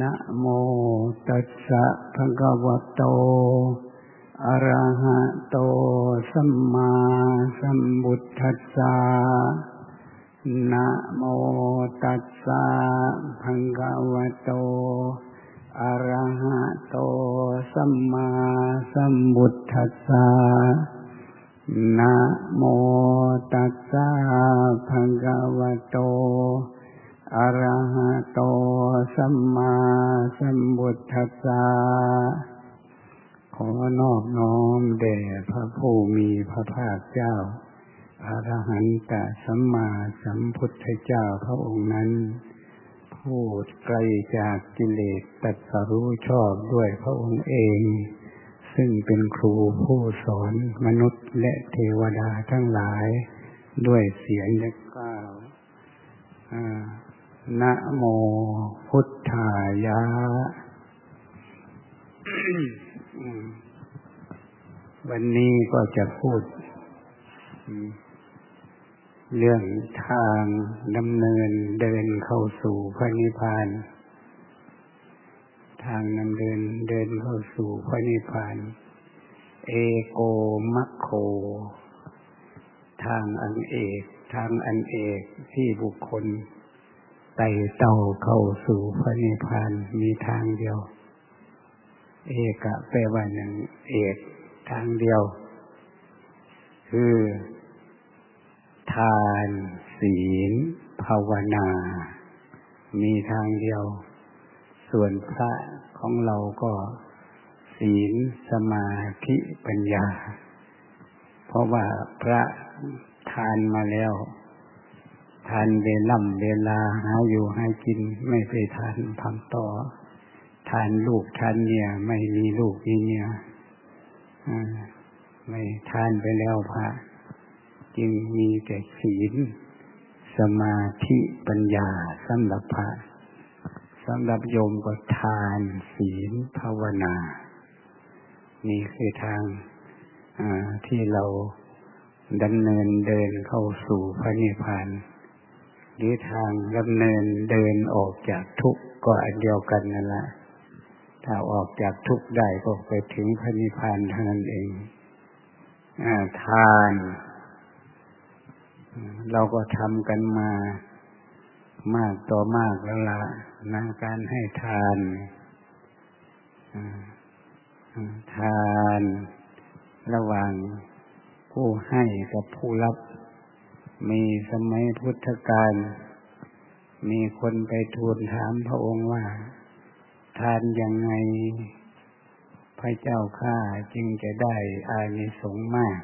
นะโมตัสสะภะคะวะโต อะระหะโต สัมมาสัมพุทธัสสะ นะโมตัสสะภะคะวะโต อะระหะโต สัมมาสัมพุทธัสสะ นะโมตัสสะภะคะวะโต อะระหะโตสัมมาสัมพุทธัสสะขอนอบน้อมแด่พระผู้มีพระภาคเจ้าอรหันตสัมมาสัมพุทธเจ้าพระองค์นั้นผู้ไกลจากกิเลสตัดสรู้ชอบด้วยพระองค์เอง ซึ่งเป็นครูผู้สอนมนุษย์และเทวดาทั้งหลายด้วยเสียงเล็กก้าว นะโมพุทธายะ วันนี้ก็จะพูด เรื่องทางดำเนินเดินเข้าสู่พระนิพพาน ทางดำเนินเดินเข้าสู่พระนิพพาน เอโกมัคโค ทางอันเอก ทางอันเอกที่บุคคล ไต่เต้าเข้าสู่พระนิพพานมีทางเดียว เอกะแปลว่าหนึ่งเอกทางเดียว คือ ทานศีล ภาวนา มีทางเดียว ส่วนพระของเราก็ศีลสมาธิปัญญา เพราะว่าพระทานมาแล้ว ทานเวล่ำเวลาหาอยู่ให้กินไม่ไปทานทำต่อ ทานลูกทานเนี่ยไม่มีลูกมีเนี่ยไม่ทานไปแล้วพระจึงมีแต่ศีลสมาธิปัญญาสำหรับพระสำหรับโยมก็ทานศีลภาวนา นี่คือทางที่เราดำเนินเดินเข้าสู่พระนิพพาน หรือทางดำเนินเดินออกจากทุกข์ก็อันเดียวกันนั่นแหละถ้าออกจากทุกข์ได้ก็ไปถึงพระนิพพานเท่านั้นเองอทาน เราก็ทำกันมามากต่อมากแล้วละนะการให้ทานทานระหว่างผู้ให้กับผู้รับ มีสมัยพุทธกาลมีคนไปทูลถามพระองค์ว่า ทานยังไง พระเจ้าข้าจึงจะได้อานิสงส์มาก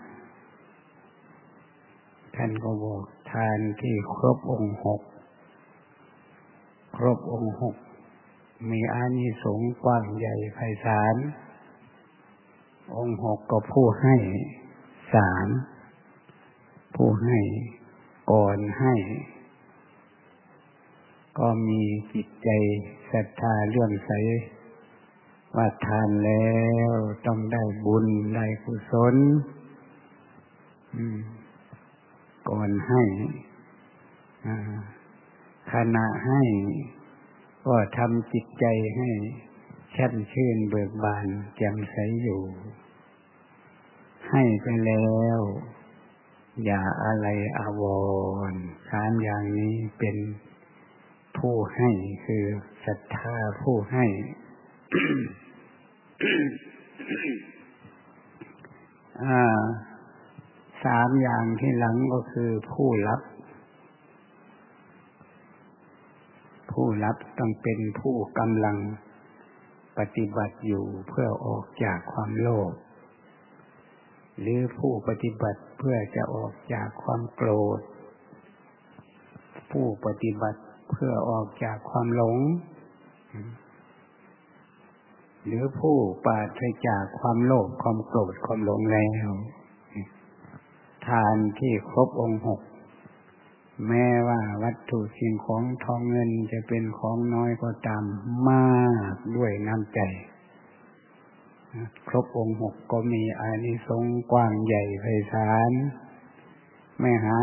ท่านก็บอกทานที่ครบองค์หก ครบองค์หก มีอานิสงส์กว้างใหญ่ไพศาล องค์หกก็ผู้ให้สามผู้ให้ ก่อนให้ ก็มีจิตใจศรัทธาเลื่อมใส ว่าทานแล้วต้องได้บุญ ได้กุศลก่อนให้ขณะให้ ก็ทำจิตใจให้ช่นชื่นเบิกบานแจ่มใสอยู่ ให้ไปแล้ว อย่าอะไรอาวรสามอย่างนี้เป็นผู้ให้คือศรัทธาผู้ให้สามอย่างที่หลังก็คือผู้รับ ผู้รับต้องเป็นผู้กำลังปฏิบัติอยู่เพื่อออกจากความโลภ หรือผู้ปฏิบัติเพื่อจะออกจากความโกรธ ผู้ปฏิบัติเพื่อออกจากความหลง หรือผู้ปราศจากความโลภความโกรธความหลงแล้วทานที่ครบองค์หกแม้ว่าวัตถุสิ่งของทองเงินจะเป็นของน้อยก็ตามมากด้วยน้ำใจ ครบองค์หกก็มีอานิสงส์กว้างใหญ่ไพศาลไม่หา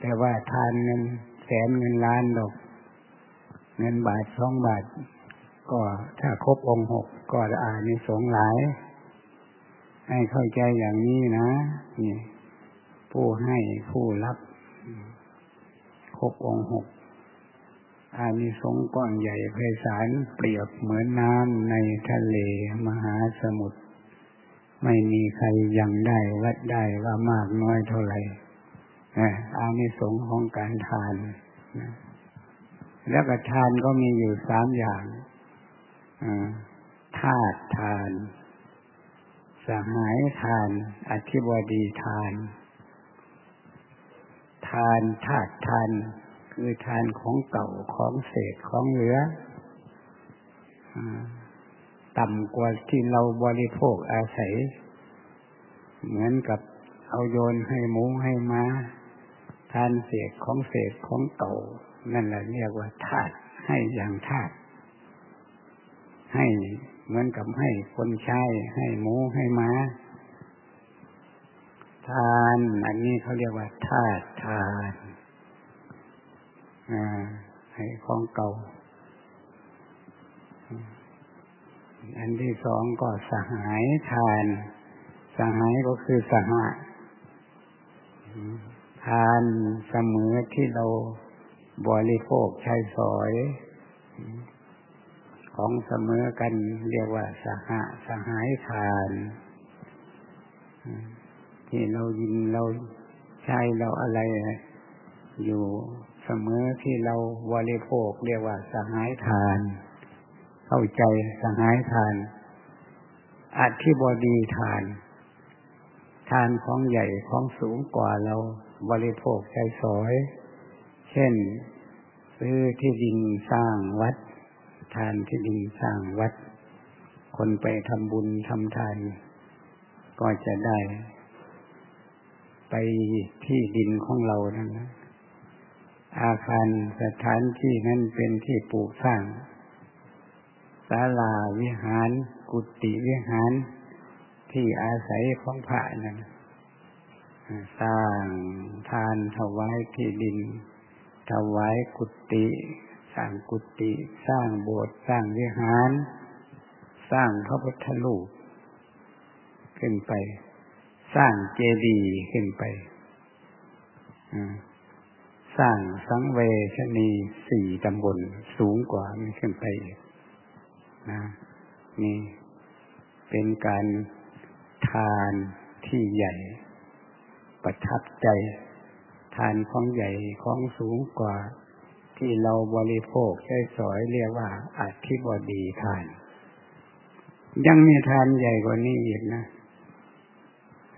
แต่ว่าทานเงินแสนเงินล้านดอก เงินบาทสองบาท ก็ถ้าครบองค์หกก็จะอานในสงหลาย ให้เข้าใจอย่างนี้นะนี่ผู้ให้ผู้รับครบองค์หก อานิสงส์ก้อนใหญ่ไพศาลเปรียบเหมือนน้ำในทะเลมหาสมุทรไม่มีใครยังได้วัดได้ว่ามากน้อยเท่าไหร่อานิสงส์ของการทานแล้วก็ทานก็มีอยู่สามอย่างธาตุทาน สหายทาน อธิบดีทาน ทานธาตุทาน คือทานของเก่าของเศษของเหลือต่ำกว่าที่เราบริโภคอาศัย เหมือนกับเอาโยนให้หมูให้มา้า ทานเศษของเศษของเก่า นั่นแหละเรียกว่าธาตุให้อย่างธาตุให้เหมือนกับให้คนใช้ให้หมูให้มา้า ทาน อันนี้เขาเรียกว่าธาตุทาน ให้ของเก่า อันที่สองก็สหายทาน สหายก็คือสหะทานเสมอที่เราบริโภคใช้สอย ของเสมอกันเรียกว่าสหะสหายทาน ที่เรายินเราใช้เราอะไรอยู่ สมอที่เราบริโภคเรียกว่าสหายทาน เข้าใจสหายทานอธิบดีทาน ทานของใหญ่ของสูงกว่าเราบริโภคใช้สอย เช่น ซื้อที่ดินสร้างวัด ทานที่ดินสร้างวัด คนไปทำบุญทำทานก็จะได้ ไปที่ดินของเรานั่นนะ อาคารสถานที่นั้นเป็นที่ปลูกสร้างศาลาวิหาร กุฏิวิหาร ที่อาศัยของพระนั้นสร้างทานถวายที่ดิน ถวายกุฏิสร้างกุฏิสร้างโบสถ์สร้างวิหาร สร้างพระพุทธรูปขึ้นไป สร้างเจดีย์ขึ้นไป สร้างสังเวชนีสี่ตำบลสูงกว่ามันขึ้นไปอีกนะนี่เป็นการทานที่ใหญ่ ประทับใจ ทานของใหญ่ของสูงกว่า ที่เราบริโภคใช้สอยเรียกว่าอธิบดีทาน ยังมีทานใหญ่กว่านี้อีกนะ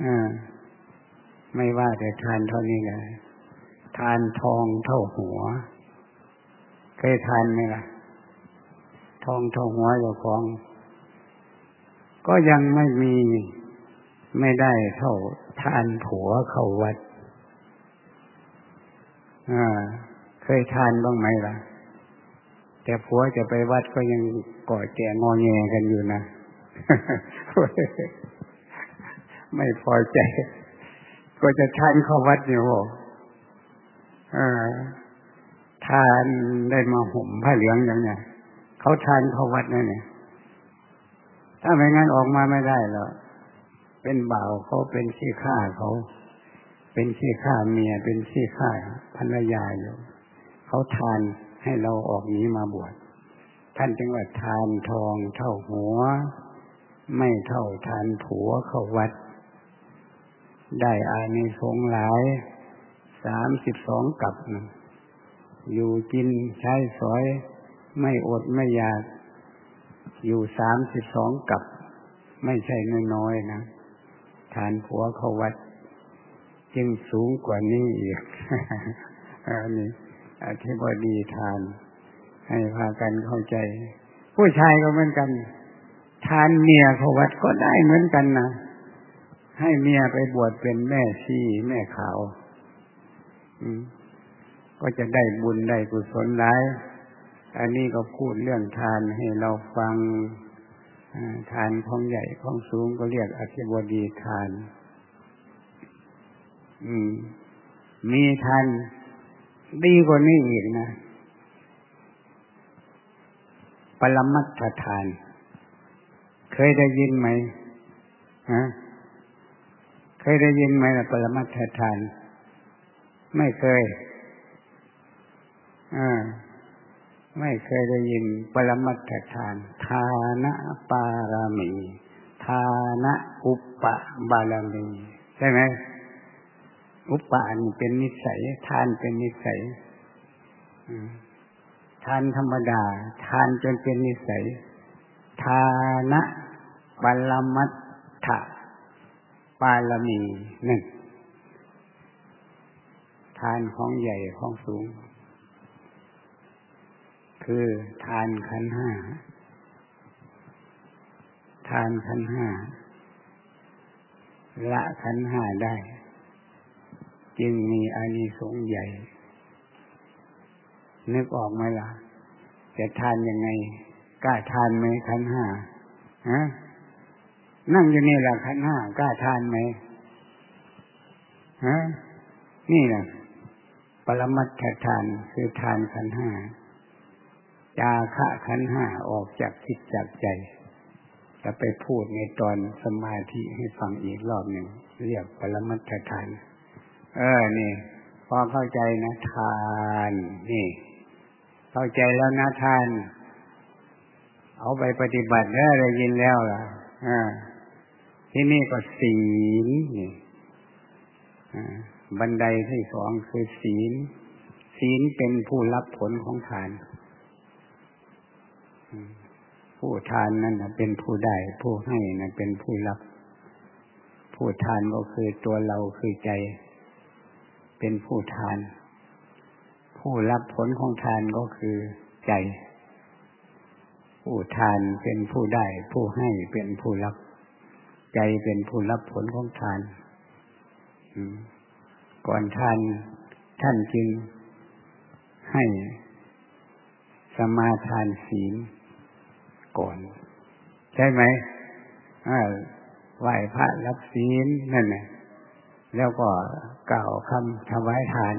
อ่าไม่ว่าแต่ทานเท่านี้เลย ทานทองเท่าหัว เคยทานไหมล่ะ ทองเท่าหัวเจ้าของ ก็ยังไม่มีไม่ได้เท่าทานผัวเข้าวัดเคยทานบ้างไหมล่ะ แต่ผัวจะไปวัดก็ยังก่อแก่งอแงกันอยู่นะ ไม่พอใจ ก็จะทานเข้าวัดอยู่ ทานได้มาห่มผ้าเหลืองอย่างเนี้ยเขาทานเขาวัดนั่นเนี่ยถ้าไม่งั้นออกมาไม่ได้หรอกเป็นบ่าวเขาเป็นขี้ข้าเขา เป็นขี้ข้าเมียเป็นขี้ข้าภรรยาอยู่เขาทานให้เราออกนี้มาบวชท่านจึงว่าทานทองเท่าหัว ไม่เท่าทานผัวเข้าวัด ได้อานิสงส์หลาย สามสิบสองกับอยู่กินใช้สอย ไม่อดไม่อยาก อยู่สามสิบสองกับ ไม่ใช่น้อยๆนะทานผัวเขาวัดยิ่งสูงกว่านี้อีกอันนี้อธิบดีทาน ให้พากันเข้าใจ ผู้ชายก็เหมือนกัน ทานเมียเขาวัดก็ได้เหมือนกันนะให้เมียไปบวชเป็นแม่ชีแม่ขาว ก็จะได้บุญได้กุศลหลาย อันนี้ก็พูดเรื่องทานให้เราฟังทานของใหญ่ของสูงก็เรียกอธิบดีทาน อืม มีทานดีกว่านี้อีกนะปรมัตถทาน เคยได้ยินไหมฮะเคยได้ยินไหมล่ะปรมัตถทาน ไม่เคยอ่าไม่เคยได้ยินปรมัตถทาน ทานะปารามี ทานะอุปปบารมี ใช่ไหม อุปปานี่เป็นนิสัย ทานเป็นนิสัยทานธรรมดา ทานจนเป็นนิสัย ทานะปรมัตถปารมีหนึ่ง ทานของใหญ่ของสูง คือทานขันห้า ทานขันห้า ละขันห้าได้ จึงมีอานิสงส์ใหญ่ นึกออกไหมล่ะ จะทานยังไงกล้าทานไหมขันห้าฮะนั่งอยู่นี่แหละขันห้ากล้าทานไหมฮะนี่แหละ ปรมัตถทานคือทานขันห้าจาคะขันห้าออกจากจิตจากใจ จะไปพูดในตอนสมาธิให้ฟังอีกรอบหนึ่ง เรียกปรมัตถทาน เออ นี่ พอเข้าใจนะทาน นี่ เข้าใจแล้วนะทาน เอาไปปฏิบัติได้ได้ยินแล้วล่ะอ่าที่นี่ก็ศีลนี่ บันไดที่สองคือศีล ศีลเป็นผู้รับผลของทาน ผู้ทานนั่นเป็นผู้ได้ ผู้ให้นั่นเป็นผู้รับ ผู้ทานก็คือตัวเราคือใจ เป็นผู้ทาน ผู้รับผลของทานก็คือใจ ผู้ทานเป็นผู้ได้ ผู้ให้เป็นผู้รับ ใจเป็นผู้รับผลของทาน ก่อนทานท่านจึงให้สมาทานศีลก่อน ใช่ไหมไหว้พระรับศีลนั่นแหละแล้วก็กล่าวคำถวายทาน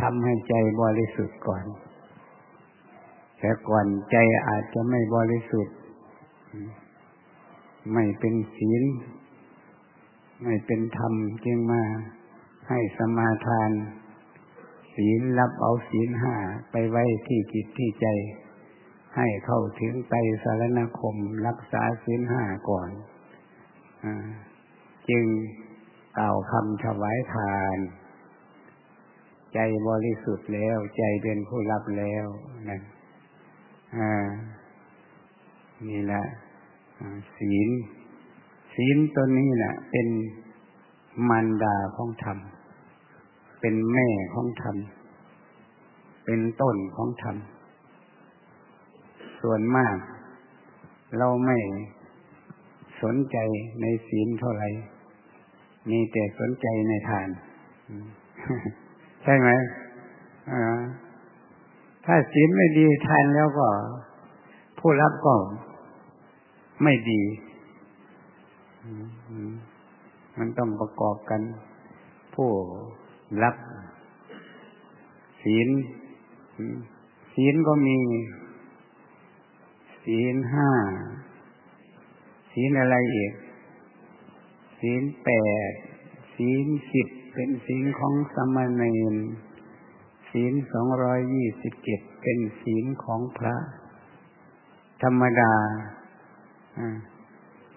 ทำให้ใจบริสุทธิ์ก่อน แต่ก่อนใจอาจจะไม่บริสุทธิ์ ไม่เป็นศีล ไม่เป็นธรรมจึงมา ให้สมาทาน ศีลรับเอาศีลห้าไปไว้ที่จิตที่ใจ ให้เข้าถึงไตสารณคมรักษาศีลห้าก่อนอจึงกล่าวคำถวายทาน ใจบริสุทธิ์แล้ว ใจเป็นผู้รับแล้วนะนี่แหละศีลศีลตัวนี้นะเป็นมารดาของธรรม เป็นแม่ของธรรม เป็นต้นของธรรม ส่วนมาก เราไม่สนใจในศีลเท่าไหร่ มีแต่สนใจในทาน ใช่ไหมถ้าศีลไม่ดีทานแล้วก็ ผู้รับก็ไม่ดี มันต้องประกอบกันผู้ รับศีลศีลก็มีศีลห้าศีลอะไรอีกศีลแปดศีลสิบเป็นศีลของสมณเณรศีลสองร้อยยี่สิบเจ็ดเป็นศีลของพระ ธรรมดา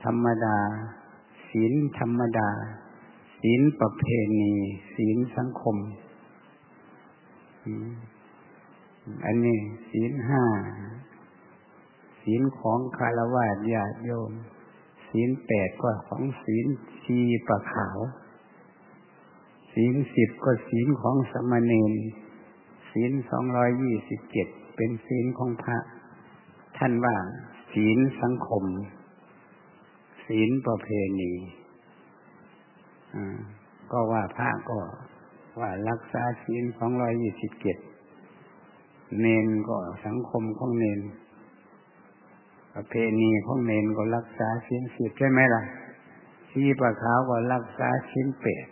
ธรรมดา ศีลธรรมดา ศีลประเพณีศีลสังคม อันนี้ศีลห้าศีลของคารวะญาติโยมศีลแปดก็ของศีลชีประขาวศีลสิบก็ศีลของสมณเณรศีลสองร้อยยี่สิบเจ็ดเป็นศีลของพระ ท่านว่า ศีลสังคม ศีลประเพณี ก็ว่าพระก็ว่ารักษาศีลสองร้อยยี่สิบเจ็ดเนนก็สังคมของเนนประเพณีของเนนก็รักษาชิ้นสิบใช่ไหมล่ะชีปะขาวก็รักษาชิ้นเปด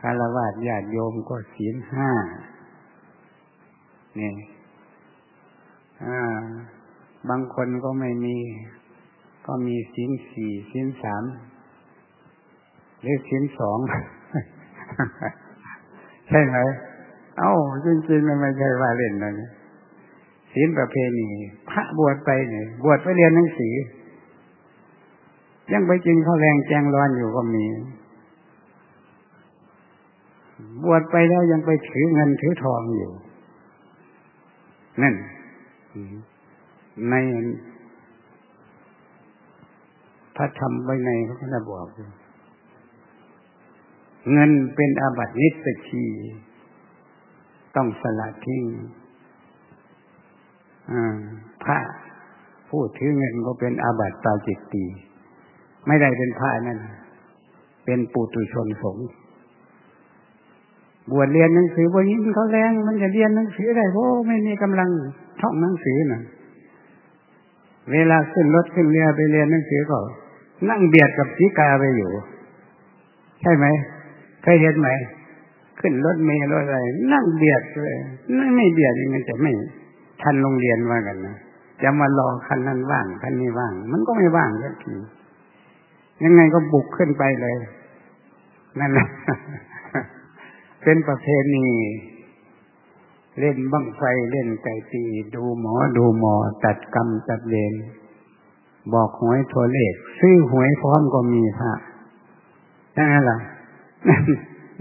คารวะญาติโยมก็ศีลห้านี่บางคนก็ไม่มี ก็มีศีลสี่ศีลสาม หรือศีลสองใช่ไหม เอ้าจริงๆมันไม่ใช่ว่าเล่นนะศีลประเพณีพระบวชไปเนี่ยบวชไปเรียนหนังสือยังไปกินข้าวแรงแจงร้อนอยู่ก็มี บวชไปแล้วยังไปถือเงินถือทองอยู่ นั่นในพระธรรมไว้ในพระพุทธบอก เงินเป็นอาบัตินิสชีต้องสละทิ้งพระผู้ถือเงินก็เป็นอาบัติตาจิตตีไม่ได้เป็นพระนั่น เป็นปุตุชนสงฆ์บวชเรียนหนังสือบวชยินเขาแรง มันจะเรียนหนังสือได้เพราะไม่มีกำลังท่องหนังสือน่ะ เวลาขึ้นรถขึ้นเรือไปเรียนหนังสือก็ นั่งเบียดกับสีกาไปอยู่ ใช่ไหม ยเห็นไหมขึ้นรถเมล์รถอะไรนั่งเบียดเลยไม่เบียดยังไงจะไม่ทันโรงเรียนว่ากันนะจะมารอคันนั้นว่างคันนี้ว่าง มันก็ไม่ว่างสักทียังไงก็บุกขึ้นไปเลย นั่นแหละเป็นประเพณีเล่นบั้งไฟเล่นไก่ตีดูหมอดูหมอ ตัดกรรมตัดเวรบอกหวยโทรเลข ซื้อหวยพร้อมก็มีพระนั่นแหละ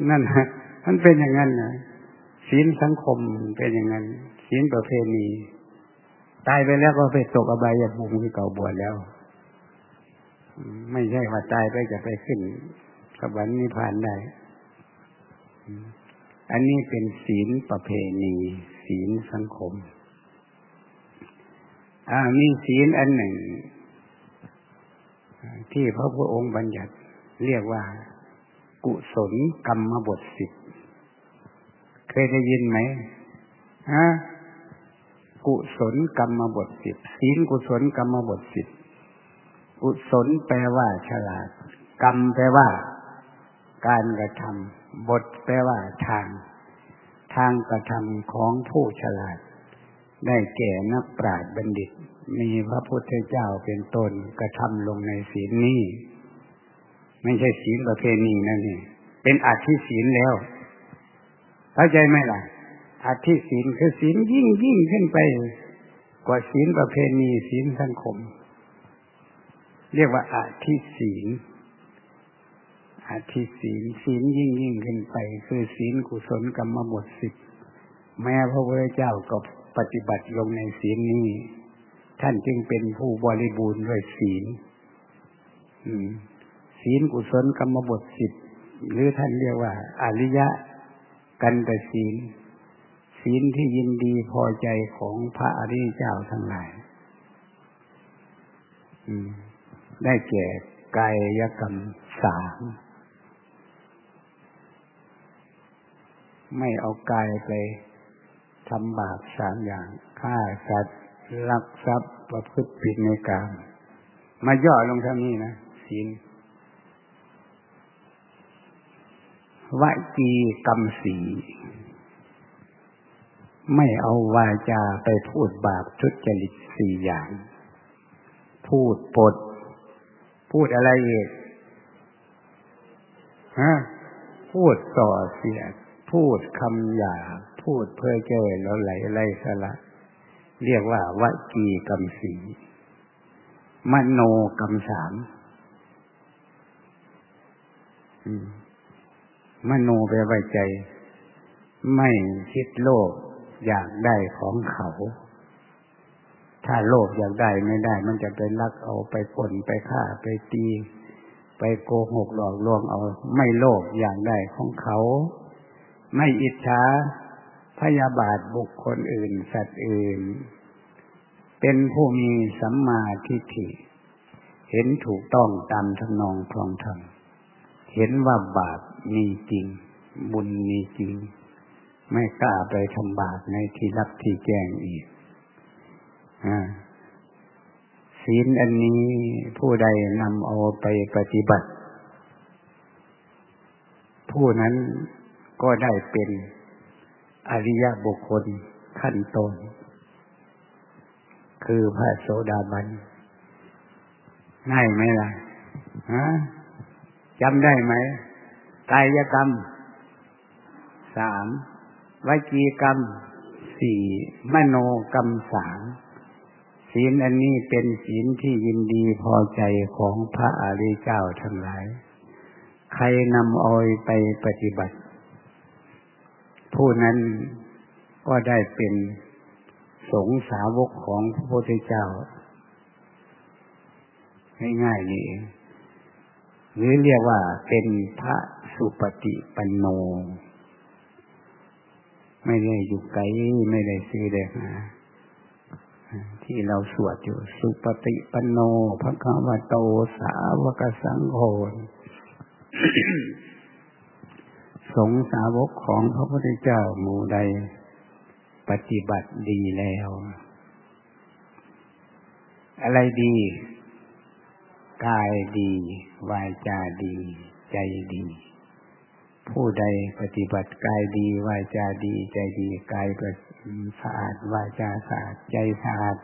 นั่นฮะมันเป็นอย่างนั้นนะศีลสังคมเป็นอย่างนั้นศีลประเพณีตายไปแล้วก็ไปตกอบายภูมิที่เก่าบวชแล้ว ไม่ใช่ว่าตายไปจะไปขึ้นสวรรค์นิพพานได้ อันนี้เป็นศีลประเพณี ศีลสังคมอ่ามีศีลอันหนึ่ง ที่พระพุทธองค์บัญญัติเรียกว่า กุศลกรรมบทสิบเคยได้ยินไหมฮะกุศลกรรมบทสิบศีลกุศลกรรมบทสิบกุศลแปลว่า ฉลาด กรรมแปลว่า การกระทำบทแปลว่าทาง ทางกระทำของผู้ฉลาด ได้แก่นักปราชญ์บัณฑิต มีพระพุทธเจ้าเป็นตนกระทำลงในศีลนี้ ไม่ใช่ศีลประเพณีนั่นเองเป็นอาธิศีลแล้วเข้าใจไหมล่ะอาธิศีลคือศีลยิ่งยิ่งขึ้นไป กว่าศีลประเพณีศีลสังคม เรียกว่าอาธิศีลอาธิศีลศีลยิ่งยิ่งขึ้นไป คือศีลกุศลกรรมบทสิบแม้พระพุทธเจ้าก็ปฏิบัติลงในศีลนี้ ท่านจึงเป็นผู้บริบูรณ์ด้วยศีล อือ ศีลกุศลกรรมบทสิบหรือท่านเรียกว่า อริยะ กันตศีล ศีลที่ยินดีพอใจของพระอริยเจ้าทั้งหลายได้แก่กายกรรมสามไม่เอากายไปทำบาปสามอย่างฆ่าสัตว์ลักทรัพย์ประพฤติผิดในกามมาย่อลงเท่านี้นะศีล วจีกรรมสี ไม่เอาวาจาไปพูดบาปทุจริตสี่อย่าง พูดปด พูดอะไรอีกฮะพูดต่อเสียด พูดคำหยาพูดเพื่อเจอแล้วไหลไล่สละเรียกว่าวจีกรรมสี มโนกรรมสาม อืม โนแปลว่าใจ ไม่คิดโลภอยากได้ของเขา ถ้าโลภอยากได้ไม่ได้ มันจะไปลักเอาไปปนไปฆ่าไปตี ไปโกหกหลอกลวงเอา ไม่โลภอยากได้ของเขา ไม่อิจฉาพยาบาทบุคคลอื่น สัตว์อื่น เป็นผู้มีสัมมาทิฏฐิ เห็นถูกต้องตามทำนองคลองธรรม เห็นว่าบาป มีจริง บุญมีจริง ไม่กล้าไปทำบาปในที่รับที่แจ้งอีกศีลอันนี้ผู้ใดนำเอาไปปฏิบัติ ผู้นั้นก็ได้เป็นอริยบุคคลขั้นต้นคือพระโสดาบัน ง่ายไหมล่ะ ฮะจำได้ไหม กายกรรมสามวิจีกรรมสี่มโนกรรมสามศีลอันนี้เป็นศีลที่ยินดีพอใจของพระอริยเจ้าทั้งหลาย ใครนำเอาไปปฏิบัติ ผู้นั้นก็ได้เป็นสงสาวกของพระพุทธเจ้า ง่ายๆนี่เองหรือเรียกว่าเป็นพระ สุปฏิปันโน ไม่ได้อยู่ไกลไม่ได้ซื้อได้หาที่เราสวดอยู่ สุปฏิปันโนพระคัมภโตสาวกสังโฆสงสาวกของพระพุทธเจ้าหมู่ใด ปฏิบัติดีแล้ว อะไรดี กายดี วาจาดี ใจดี ผู้ใดปฏิบัติกายดีวาจาดี ใจดีกายก็สะอาดวาจาสะอาดใจสะอาด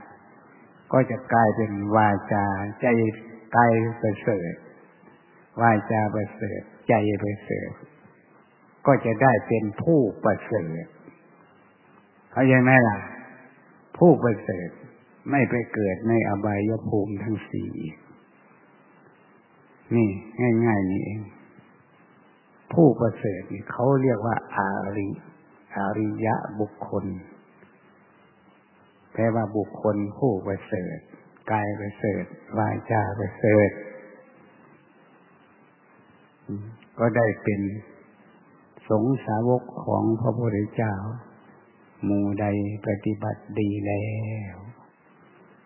ก็จะกลายเป็นวาจา ใจกายประเสริฐวาจาประเสริฐใจประเสริฐก็จะได้เป็นผู้ประเสริฐเข้าใจไหมล่ะ ผู้ประเสริฐไม่ไปเกิดในอบายภูมิทั้งสี่นี่ ง่ายๆนี่เอง ผู้ประเสริฐนี่เขาเรียกว่า อาริอาริยะบุคคลแปลว่าบุคคลผู้ประเสริฐกายประเสริฐวาจาประเสริฐก็ได้เป็นสงสาวกของพระพุทธเจ้าหมู่ใดปฏิบัติดีแล้ว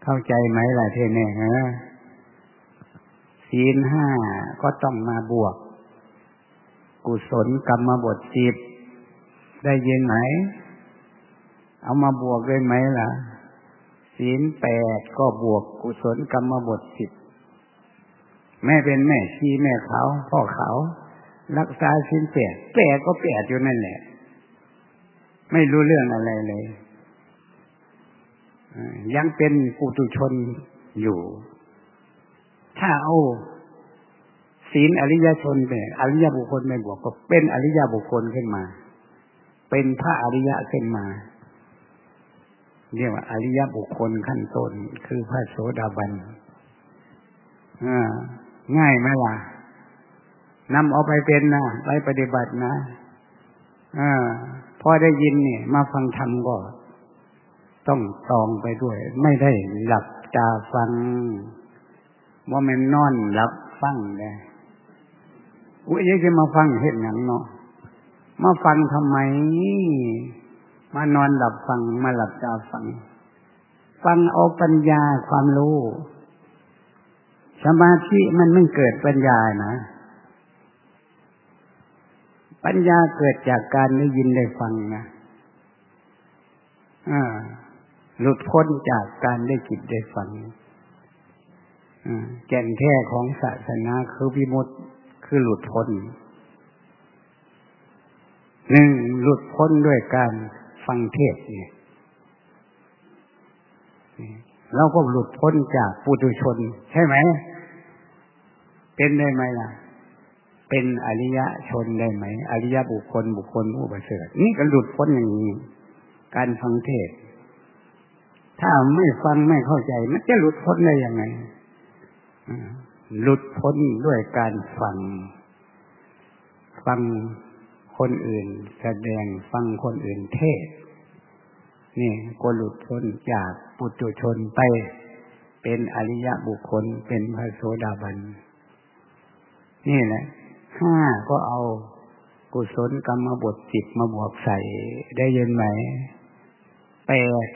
เข้าใจไหมล่ะเทเน่ฮะศีลห้าก็ต้องมาบวก กุศลกรรมบทสิบได้ยินไหม เอามาบวกได้ไหมล่ะ ศีลแปดก็บวกกุศลกรรมบทสิบแม่เป็นแม่ชีแม่เขาพ่อเขา รักษาศีลแปดแปดก็แปดอยู่นั่นแหละ ไม่รู้เรื่องอะไรเลยยังเป็นปุถุชนอยู่ ถ้าเอา ศีลอริยชนเป็นอริยบุคคลไม่บวกก็เป็นอริยบุคคลขึ้นมา เป็นพระอริยะขึ้นมาเรียกว่าอริยบุคคลขั้นต้นคือพระโสดาบันง่ายไหมล่ะนำเอาไปเป็นนะไปปฏิบัตินะอพอได้ยินเนี่ย มาฟังธรรมก็ ต้องตองไปด้วย ไม่ได้หลับตาฟัง ว่ามันนอนหลับฟังเลย อุ้ยยังจะมาฟังเห็นอย่างเนาะมาฟังทำไม มานอนหลับฟังมาหลับตาฟัง ฟังเอาปัญญาความรู้สมาธิมันไม่เกิดปัญญานะ ปัญญาเกิดจากการได้ยินได้ฟังนะอ่าหลุดพ้นจากการได้จิตได้ฟังแก่นแท้ของศาสนาคือวิมุต คือหลุดพ้นหนึ่งหลุดพ้นด้วยการฟังเทศเนี่ยเราก็หลุดพ้นจากปุถุชน ใช่ไหม เป็นได้ไหมล่ะ เป็นอริยะชนได้ไหม อริยบุคคลบุคคลผู้ประเสริฐนี่ก็หลุดพ้นอย่างนี้ การฟังเทศ ถ้าไม่ฟังไม่เข้าใจ มันจะหลุดพ้นได้ยังไง หลุดพ้นด้วยการฟัง ฟังคนอื่นแสดงฟังคนอื่นเทศ นี่ก็หลุดพ้นจากปุถุชนไป เป็นอริยบุคคลเป็นพระโสดาบัน นี่แหละห้าก็เอากุศลกรรมบทจิตมาบวกใส่ได้ยินไหมแปด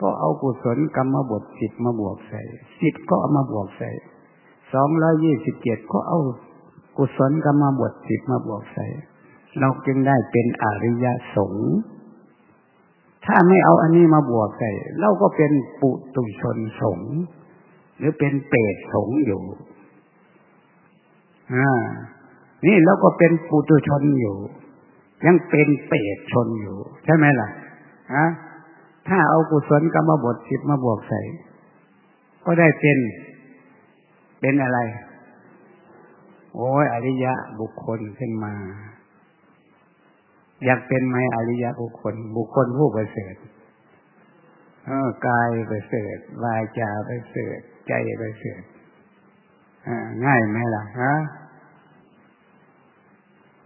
ก็เอากุศลกรรมมาบทจิตมาบวกใส่สิบก็เอามาบวกใส่สองร้อยี่สิบเจ็ดก็เอากุศลกรรมมาบทจิตมาบวกใส่เราจึงได้เป็นอริยสงฆ์ถ้าไม่เอาอันนี้มาบวกใส่เราก็เป็นปุตุชนสงฆ์หรือเป็นเปรตสงฆ์อยู่อ่านี่เราก็เป็นปุถุชนอยู่ ยังเป็นเปรตชนอยู่ ใช่ไหมล่ะฮะ ถ้าเอากุศลกรรมบทสิบมาบวกใส่ ก็ได้เป็น เป็นอะไร โอ้ยอริยะบุคคลขึ้นมา อยากเป็นไหมอริยะบุคคล บุคคลผู้ประเสริฐกายประเสริฐวาจาประเสริฐใจประเสริฐง่ายไหมล่ะฮะ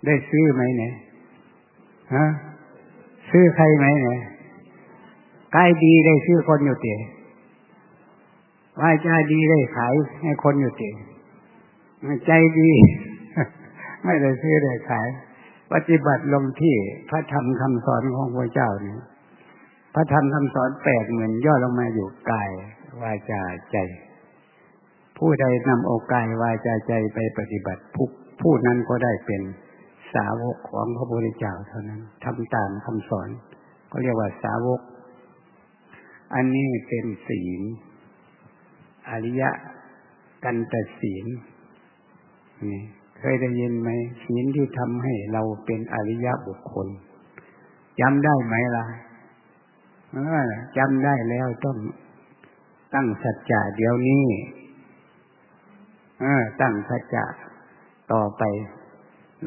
ได้ซื้อไหมเนี่ยฮะซื้อใครไหมเนี่ย กายดีได้ซื้อคนอยู่เตี๋ยวาจาดีได้ขายให้คนอยู่เตี๋ยใจดี ไม่ได้ซื้อได้ขาย ปฏิบัติลงที่พระธรรมคำสอนของพระเจ้าเนี่ยพระธรรมคำสอนแปดเหมือนย่อลงมาอยู่กายวาจาใจ ผู้ใดนำเอกายวาจาใจไปปฏิบัติผู้ผู้นั้นก็ได้เป็นสาวกของพระพุทธเจ้าเท่านั้นทำตามคำสอน ก็เรียกว่าสาวก อันนี้เป็นศีล อริยะกันตศีลนี่เคยได้ยินไหมศีลที่ทำให้เราเป็นอริยะบุคคลจำได้ไหมล่ะจำได้แล้วต้องตั้งสัจจะเดี๋ยวนี้ตั้งสัจจะต่อไป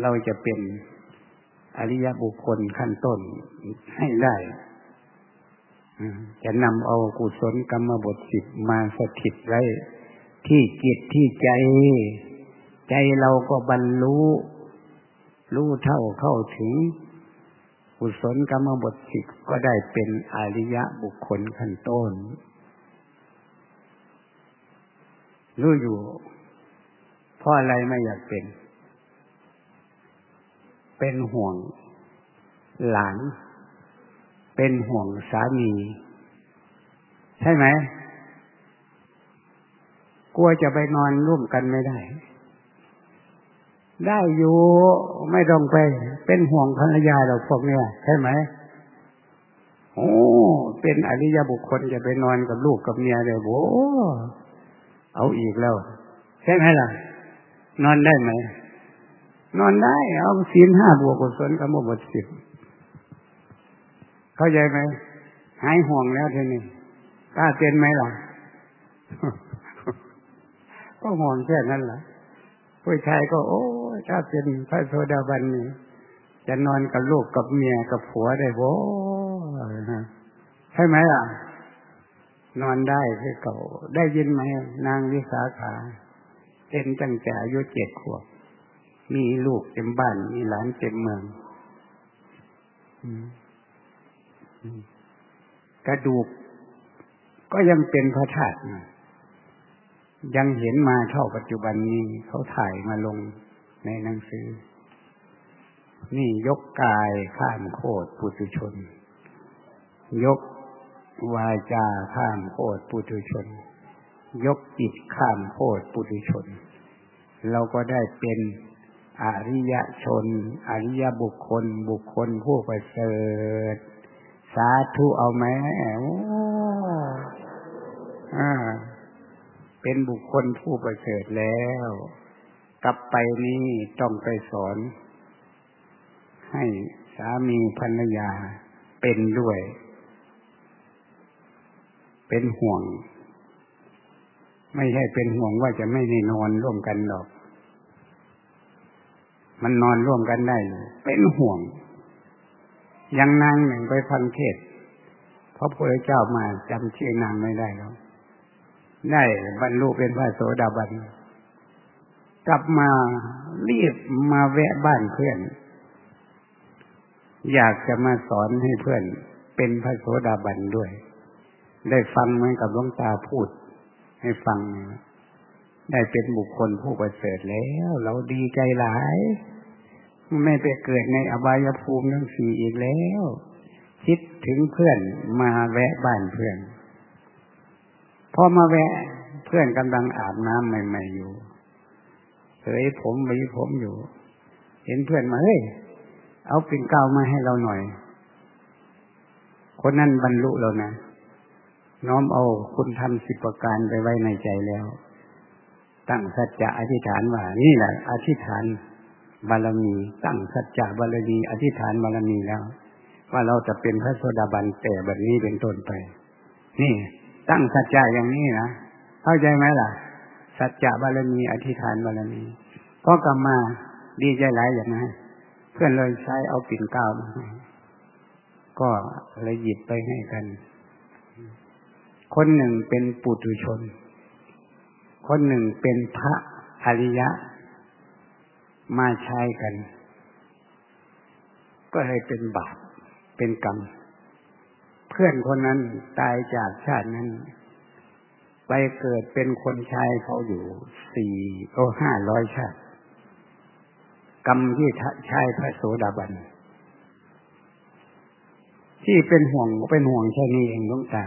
เราจะเป็นอริยบุคคลขั้นต้นให้ได้ จะนำเอากุศลกรรมบทสิบมาสถิตไว้ที่จิตที่ใจ ใจเราก็บรรลุรู้เท่าเข้าถึง กุศลกรรมบทสิบก็ได้เป็นอริยะบุคคลขั้นต้น รู้อยู่เพราะอะไรไม่อยากเป็น เป็นห่วงหลาน เป็นห่วงสามี ใช่ไหม กลัวจะไปนอนร่วมกันไม่ได้ ได้อยู่ไม่ต้องไป เป็นห่วงภรรยาเราพวกเนี้ยใช่ไหมโอ้เป็นอริยบุคคลจะไปนอนกับลูกกับเมียเลยโอ้เอาอีกแล้ว ใช่ไหมล่ะ นอนได้ไหมนอนได้ เอาศีลห้าบวกกุศลกรรมบทสิบ เข้าใจไหมหายห่วงแล้วทีนี้กล้าเป็นไหมล่ะก็ห่วงแค่นั้นแหละผู้ชายก็ โอ้ถ้าเป็นพระโสดาบันนี่จะนอนกับลูกกับเมียกับผัวได้บ่ใช่ไหมล่ะ นอนได้คือเก่า ได้ยินไหมนางวิสาขาเป็นตั้งแต่อายุเจ็ดขวบ มีลูกเต็มบ้าน มีหลานเต็มเมือง กระดูกก็ยังเป็นพระธาตุยังเห็นมาเท่าปัจจุบันนี้เขาถ่ายมาลงในหนังสือ นี่ยกกายข้ามโคตรปุถุชน ยกวาจาข้ามโคตรปุถุชน ยกจิตข้ามโคตรปุถุชน เราก็ได้เป็นอริยชน อริยบุคคลบุคคลผู้ประเสริฐ สาธุเอาไหมอ่า เป็นบุคคลผู้ประเสริฐแล้ว กลับไปนี้ต้องไปสอน ให้สามีภรรยาเป็นด้วย เป็นห่วง ไม่ใช่เป็นห่วงว่าจะไม่ได้นอนร่วมกันหรอก มันนอนร่วมกันได้ เป็นห่วง ยังนางหนึ่งไปฟังเทศพระพุทธเจ้ามาจำชื่อนางไม่ได้แล้ว ได้บรรลุเป็นพระโสดาบัน กลับมารีบมาแวะบ้านเพื่อน อยากจะมาสอนให้เพื่อนเป็นพระโสดาบันด้วย ได้ฟังเหมือนกับหลวงตาพูด ให้ฟัง ได้เป็นบุคคลผู้ประเสริฐแล้ว เราดีใจหลาย ไม่ไปเกิดในอบายภูมิทั้งสี่อีกแล้ว คิดถึงเพื่อนมาแวะบ้านเพื่อน พอมาแวะเพื่อนกำลังอาบน้ำใหม่ๆอยู่เฮ้ยผมไว้ผมอยู่ เห็นเพื่อนมาเฮ้ยเอาปิ่นเก้ามาให้เราหน่อย คนนั้นบรรลุแล้วนะ น้อมเอาคุณทำสิบประการไปไว้ในใจแล้ว ตั้งสัจจะอธิษฐานว่า นี่แหละอธิษฐาน บารมีตั้งสัจจะบารมีอธิษฐานบารมีแล้ว ว่าเราจะเป็นพระโสดาบันแต่แบบนี้เป็นต้นไป นี่ ตั้งสัจจะอย่างนี้นะเข้าใจไหมล่ะ สัจจะบารมีอธิษฐานบารมีพอกลับมาดีใจหลายอย่างนั้นเพื่อนเลยใช้เอาปิ่นก้าวมาก็เลยหยิบไปให้กัน คนหนึ่งเป็นปุถุชน คนหนึ่งเป็นพระอริยะ มาใช้กัน ก็เลยเป็นบาปเป็นกรรม เพื่อนคนนั้นตายจากชาตินั้น ไปเกิดเป็นคนชายเขาอยู่สี่โอห้าร้อยชาติ กรรมที่ชายพระโสดาบัน ที่เป็นห่วงเป็นห่วงแค่นี้เองลุงตา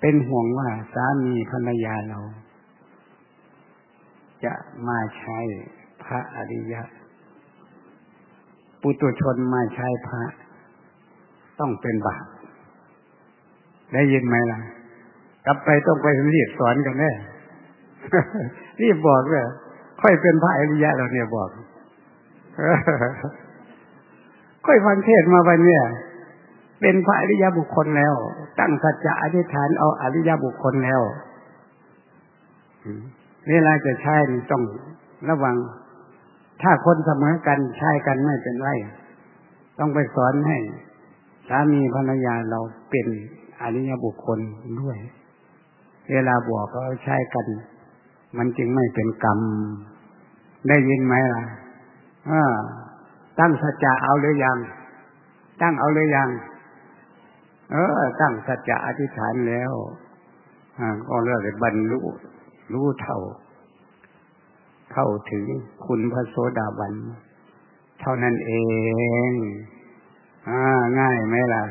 เป็นห่วงว่าสามีภรรยาเรา จะมาใช้ พระอริยะ ปุตุชนมาใช้พระ ต้องเป็นบาปได้ยินไหมล่ะ กลับไปต้องไปรีบสอนกันแน่รีบบอกเลยค่อยเป็นพระอริยะเราเนี่ยบอกค่อยฟังเทศมาวันเนี่ย เป็นพระอริยบุคคลแล้ว ตั้งสัจจะอธิษฐานเอาอริยบุคคลแล้วเวลาจะใช้ต้องระวัง ถ้าคนเสมอกันใช้กันไม่เป็นไรต้องไปสอนให้สามีภรรยาเราเป็นอริยบุคคลด้วย เวลาบอกเขาใช้กัน มันจึงไม่เป็นกรรม ได้ยินไหมล่ะตั้งสัจจะเอาหรือยัง ตั้งเอาหรือยัง เออ ตั้งสัจจะอธิษฐานแล้วก็เรียกบรรลุรู้เท่า เข้าถึงคุณพระโสดาบัน เท่านั้นเองอ่าง่ายไหมล่ะ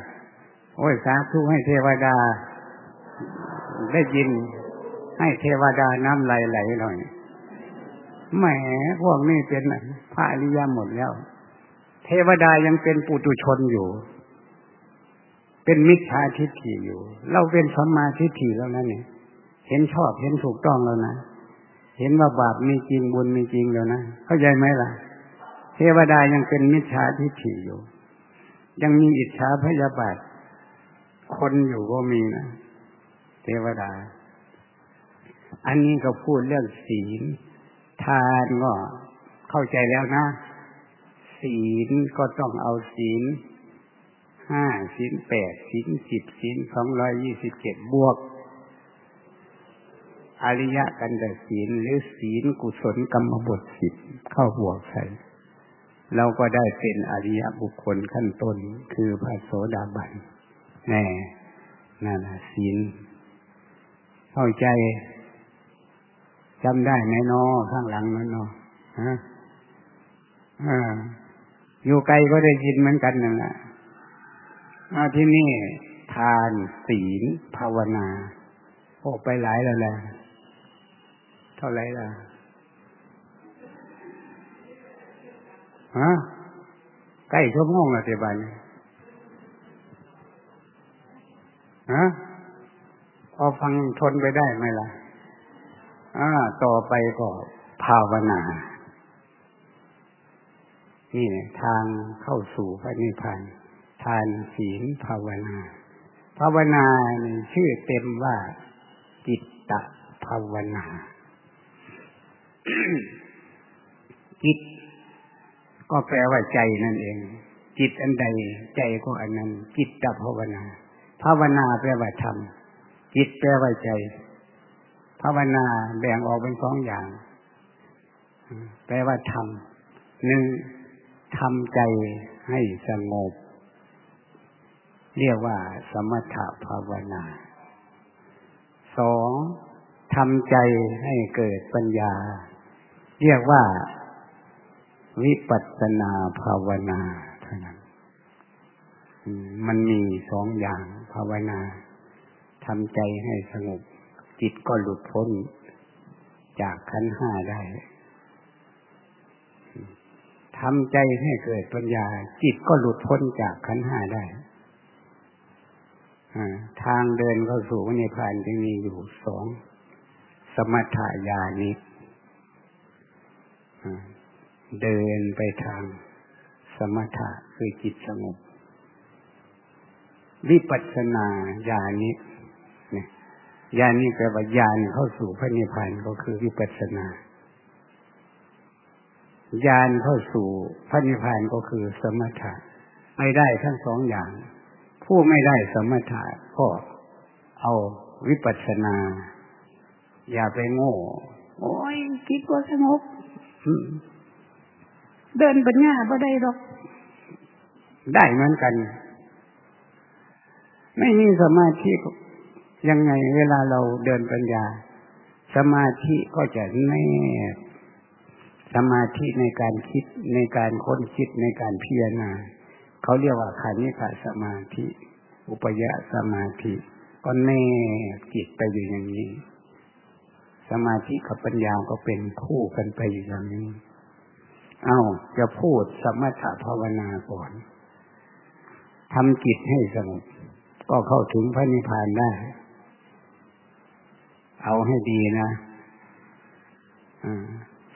โอ้ยสาธุให้เทวดา ได้ยิน ให้เทวดาน้ำไหลไหลหน่อยแหมพวกนี้เป็นพระอริยหมดแล้ว เทวดายังเป็นปุตุชนอยู่ เป็นมิจฉาทิฏฐิอยู่ เราเป็นสัมมาทิฏฐิแล้วนั่นนี่เห็นชอบเห็นถูกต้องแล้วนะ เห็นว่าบาปมีจริงบุญมีจริงแล้วนะเข้าใจไหมล่ะ เทวดายังเป็นมิจฉาทิฏฐิอยู่ ยังมีอิจฉาพยาบาท คนอยู่ก็มีนะเทวดา อันนี้ก็พูดเรื่องศีลทานก็เข้าใจแล้วนะ ศีลก็ต้องเอาศีลห้าศีลแปดศีลสิบศีลสองร้อยยี่สิบเจ็ดบวก อริยะกันแต่ศีลหรือศีลกุศลกรรมบทสิบเข้าบวกใส่เราก็ได้เป็นอริยบุคคลขั้นต้นคือพระโสดาบันแน่นั่นศีลเข้าใจจำได้ไหมนอข้างหลังนั่นนอฮะอยู่ไกลก็ได้ยินเหมือนกันนั่นแหละที่นี่ทานศีลภาวนาโอ้ไปหลายแล้วแหละ เท่าไรล่ะฮะใกล้ชั่วโมงละเทบันฮะพอฟังทนไปได้ไหมล่ะอ่าต่อไปก็ภาวนา นี่ทางเข้าสู่พระนิพพานทานศีลภาวนา ภาวนาชื่อเต็มว่าจิตตภาวนา จิตก็แปลว่าใจนั่นเอง จิตอันใดใจก็อันนั้น จิตตภาวนา ภาวนาแปลว่าทำจิตแปลว่าใจ ภาวนาแบ่งออกเป็นสองอย่าง แปลว่าทำหนึ่งทำใจให้สงบ เรียกว่า สมถภาวนาสองทำใจให้เกิดปัญญา เรียกว่าวิปัสสนาภาวนาเท่านั้น มันมีสองอย่างภาวนาทำใจให้สงบ จิตก็หลุดพ้นจากขันห้าได้ทำใจให้เกิดปัญญา จิตก็หลุดพ้นจากขันห้าได้ทางเดินเข้าสู่ในพานจึงมีอยู่สอง สมถายานิ เดินไปทางสมถะคือจิตสงบ วิปัสสนาญาณิเนี่ยญาณนี้แปลว่าญาณเข้าสู่พระนิพพานก็คือวิปัสสนาญาณเข้าสู่พระนิพพานก็คือสมถะไม่ได้ทั้งสองอย่าง ผู้ไม่ได้สมถะก็เอาวิปัสสนา อย่าไปโง่ โอ้ยคิดว่าสงบ เดินปัญญาบ่ได้หรอก ได้เหมือนกัน ไม่มีสมาธิยังไงเวลาเราเดินปัญญา สมาธิก็จะแนบสมาธิในการคิดในการค้นคิดในการพิจารณาเขาเรียกว่าคานิกาสมาธิ อุปยะสมาธิ ก็แน่จิตไปอยู่อย่างนี้ สมาธิกับปัญญาก็เป็นคู่กันไปอย่างนี้ เอาจะพูดสมถะภาวนาก่อนทำจิตให้สงบก็เข้าถึงพระนิพพานได้ เอาให้ดีนะ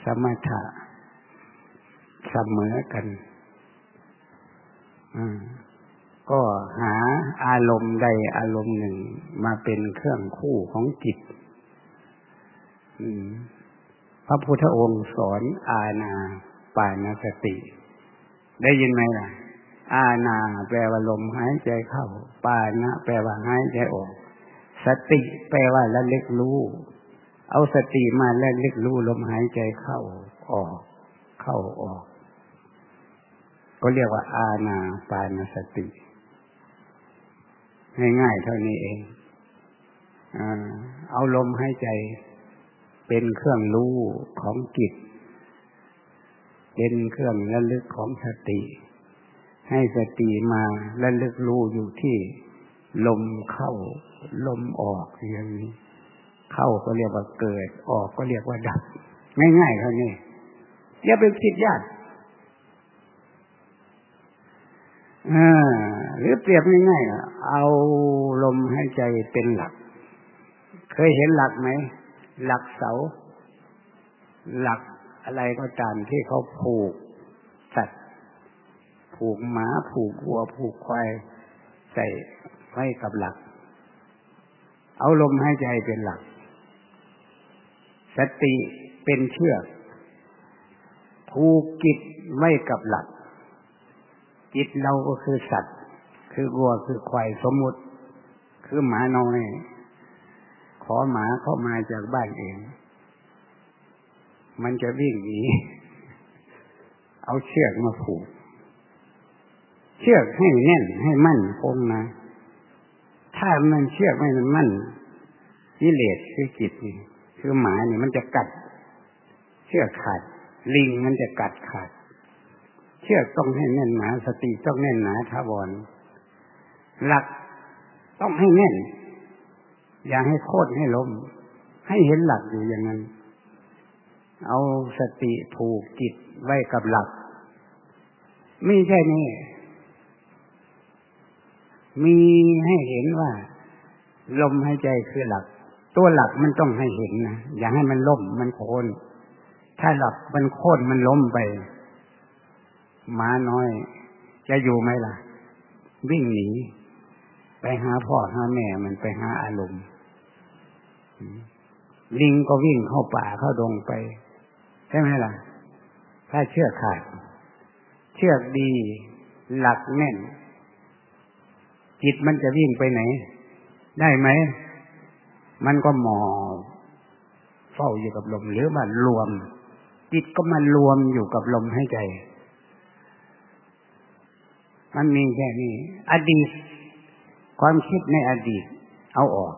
สมถะเสมอกันก็หาอารมณ์ใดอารมณ์หนึ่งมาเป็นเครื่องคู่ของจิต พระพุทธองค์สอนอาณาปานสติ ได้ยินไหมล่ะ อาณาแปลว่าลมหายใจเข้า ปานะแปลว่าหายใจออก สติ แปลว่าละเล็กรู้ เอาสติมาละเล็กรู้ลมหายใจเข้าออก เข้าออก ก็เรียกว่า อาณาปานสติง่ายๆเท่านี้เอง เอาลมหายใจ เป็นเครื่องรู้ของจิต เป็นเครื่องระลึกของสติ ให้สติมาระลึกรู้อยู่ที่ลมเข้า ลมออกอย่างนี้ เข้าก็เรียกว่าเกิด ออกก็เรียกว่าดับ ง่ายๆเท่านี้อย่าไปคิดยากหรือเปรียบง่ายๆเอาลมให้ใจเป็นหลัก เคยเห็นหลักไหม หลักเสา หลักอะไรก็ตามที่เขาผูกสัตว์ผูกหมาผูกวัวผูกควายใส่ไว้กับหลัก เอาลมให้ใจเป็นหลัก สติเป็นเชือกผูกกิจไว้กับหลัก จิตเราก็คือสัตว์ คือวัวคือควายสมมุติ คือหมาน้อย ขอหมาเข้ามาจากบ้านเอง มันจะวิ่งหนี เอาเชือกมาผูก เชือกให้แน่นให้มั่นคงนะ ถ้ามันเชือกไม่มันมั่นกิเลสคือจิตนี่คือหมานี่มันจะกัด เชือกขาด ลิงมันจะกัดขาด เชือกต้องให้แน่นหนาสติต้องแน่นหนาทาวรหลักต้องให้แน่น อย่าให้โคตรให้ล้ม ให้เห็นหลักอยู่อย่างนั้น เอาสติผูกจิตไว้กับหลัก ไม่ใช่นี่ มีให้เห็นว่า ลมหายใจคือหลัก ตัวหลักมันต้องให้เห็นนะอย่าให้มันล้มมันโคนถ้าหลักมันโค่นมันล้มไปหมาน้อย จะอยู่ไหมล่ะ วิ่งหนี ไปหาพ่อหาแม่มันไปหาอารมณ์ ลิงก็วิ่งเข้าป่าเข้าดงไป ใช่ไหมล่ะ ถ้าเชือกขาด เชือกดี หลักแน่น จิตมันจะวิ่งไปไหน ได้ไหม มันก็หมอเฝ้าอยู่กับลมหรือว่ารวม จิตก็มารวมอยู่กับลมให้ใจ มันมีแค่นี้ อดีต ความคิดในอดีต เอาออก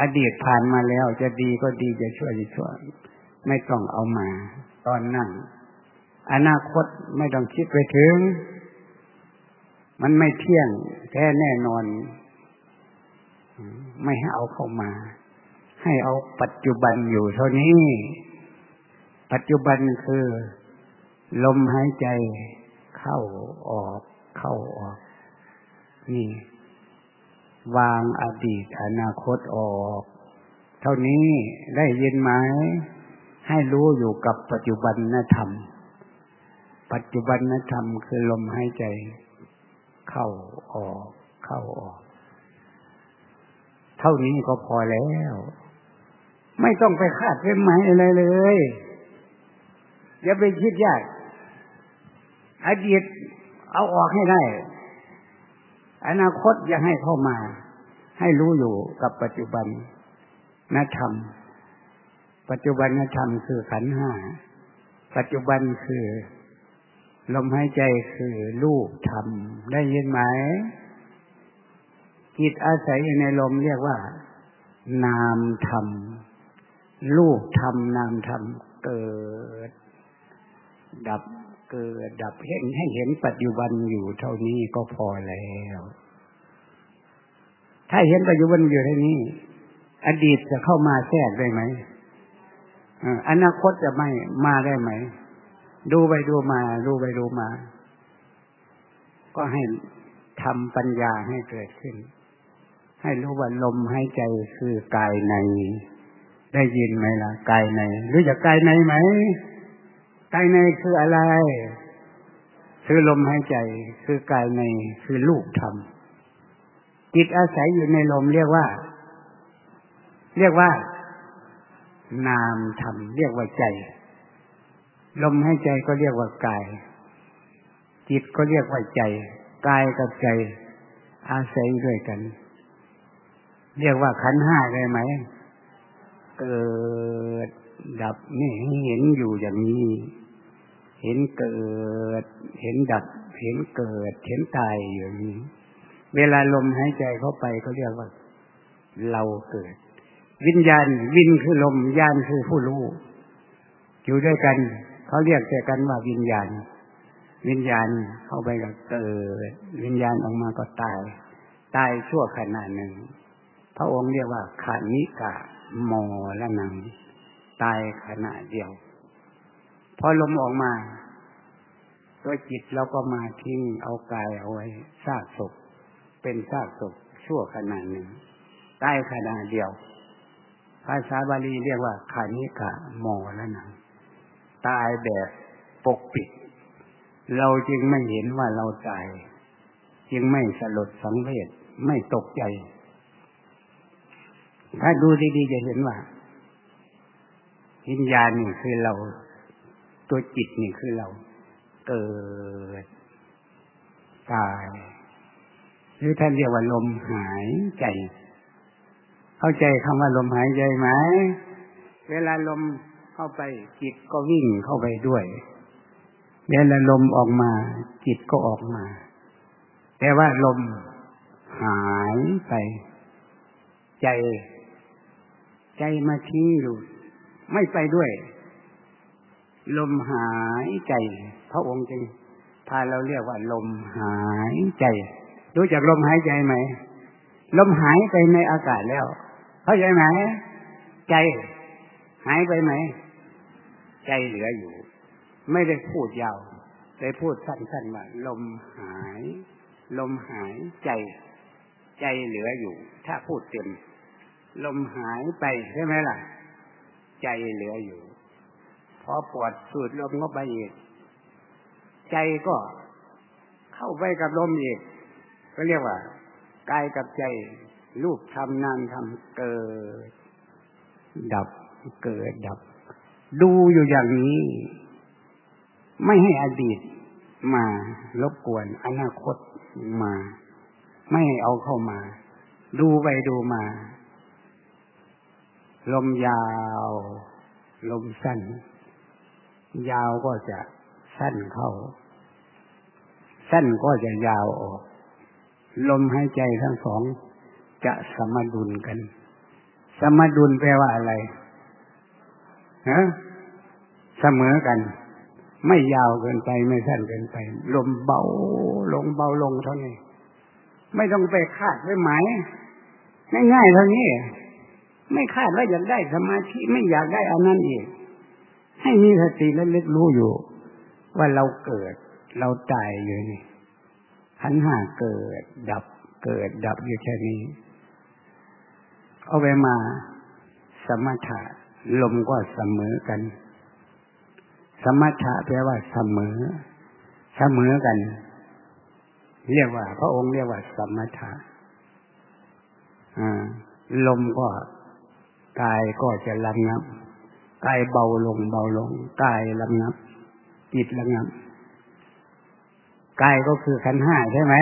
อดีตผ่านมาแล้วจะดีก็ดีจะช่วยจะช่วยไม่ต้องเอามา ตอนนั่งอนาคตไม่ต้องคิดไปถึง มันไม่เที่ยงแท้แน่นอน ไม่ให้เอาเข้ามา ให้เอาปัจจุบันอยู่เท่านี้ ปัจจุบันคือ ลมหายใจเข้าออกเข้าออก นี่ วางอดีตอนาคตออก เท่านี้ได้ยินไหม ให้รู้อยู่กับปัจจุบันนธรรม ปัจจุบันนธรรมคือลมหายใจ เข้าออก เข้าออก เท่านี้ก็พอแล้ว ไม่ต้องไปคาดเป็นหมายอะไรเลยอย่าไปคิดยากอดีตเอาออกให้ได้ อนาคตอย่าให้เข้ามา ให้รู้อยู่กับปัจจุบันนธรรม ปัจจุบันนธรรมคือขันห้า ปัจจุบันคือ ลมหายใจคือรูปธรรม ได้ยินไหมจิตอาศัยอยู่ในลมเรียกว่า นามธรรม รูปธรรม นามธรรม เกิด ดับ เกิดดับเห็นให้เห็นปัจจุบันอยู่เท่านี้ก็พอแล้ว ถ้าเห็นปัจจุบันอยู่เท่านี้ อดีตจะเข้ามาแทรกได้ไหมอนาคตจะไม่มาได้ไหม ดูไปดูมา ดูไปดูมา ก็ให้ทำปัญญาให้เกิดขึ้น ให้รู้ว่าลมหายใจคือกายใน ได้ยินไหมล่ะ กายใน รู้จักกายในไหม กายในคืออะไร คือลมหายใจ คือกายในคือลูกธรรมจิตอาศัยอยู่ในลมเรียกว่า เรียกว่า นามธรรมเรียกว่าใจ ลมหายใจก็เรียกว่ากาย จิตก็เรียกว่าใจ กายกับใจ อาศัยด้วยกัน เรียกว่าขันห้าได้ไหม เกิดดับนี่เห็นอยู่อย่างนี้ เห็นเกิด เห็นดับ เห็นเกิด เห็นตายอยู่นี้ เวลาลมหายใจเข้าไปเขาเรียกว่า เราเกิด วิญญาณวินคือลมญาณคือผู้รู้อยู่ด้วยกัน เขาเรียกแต่กันว่าวิญญาณ วิญญาณเข้าไปก็เกิด วิญญาณออกมาก็ตาย ตายชั่วขณะหนึ่ง พระองค์เรียกว่าขานิกะโมละนัง ตายขณะเดียว พอลมออกมา ตัวจิตเราก็มาทิ้งเอากายเอาไว้ซากศพเป็นซากศพชั่วขนาดหนึ่งใต้ขนาดเดียว ภาษาบาลีเรียกว่าขานิกะโมแล้วนะตายแบบปกปิด เราจึงไม่เห็นว่าเราตาย จึงไม่สลดสังเวชไม่ตกใจ ถ้าดูดีๆจะเห็นว่าวิญญาณนี่คือเรา ตัวจิตนี่คือเรา เกิด ตาย หรือท่านเรียกว่าลมหายใจ เข้าใจคำว่าลมหายใจไหม เวลาลมเข้าไป จิตก็วิ่งเข้าไปด้วย เวลาลมออกมา จิตก็ออกมา แต่ว่าลมหายไป ใจ ใจมาทิ้งอยู่ ไม่ไปด้วย ลมหายใจ พระองค์จึงพาเราเรียกว่า ลมหายใจ รู้จักลมหายใจไหม ลมหายไปในอากาศแล้ว เข้าใจไหม ใจ หายไปไหม ใจเหลืออยู่ ไม่ได้พูดยาวได้พูดสั้นๆว่าลมหาย ลมหายใจ ใจเหลืออยู่ ถ้าพูดเต็ม ลมหายไปใช่ไหมล่ะ ใจเหลืออยู่ พอปวดสูดลมเข้าไปอีก ใจก็เข้าไปกับลมอีก ก็เรียกว่ากายกับใจรูปทำนามทำเกิด ดับเกิดดับ ดูอยู่อย่างนี้ ไม่ให้อดีตมารบกวน อนาคตมา ไม่ให้เอาเข้ามา ดูไปดูมา ลมยาว ลมสั้น ยาวก็จะสั้นเข้า สั้นก็จะยาวออก ลมหายใจทั้งสองจะสมดุลกัน สมดุลแปลว่าอะไรฮะเสมอกัน ไม่ยาวเกินไปไม่สั้นเกินไป ลมเบาลงเบาลงเท่านี้ ไม่ต้องไปคาดไว้หมายง่ายๆเท่านี้ ไม่คาดว่าอยากได้สมาธิไม่อยากได้อันนั้นอีก ให้มีสติและเล็กรู้อยู่ ว่าเราเกิด เราตายอยู่นี่ขันห้าเกิด ดับ เกิด ดับอยู่แค่นี้ เอาไปมา สมถะลมก็เสมอกัน สมถะแปลว่าเสมอ เสมอกัน เรียกว่า พระองค์เรียกว่า สมถะลมก็กายก็จะระงับ กายเบาลงเบาลงกายระงับ จิตระงับกายก็คือขันห้าใช่ไหม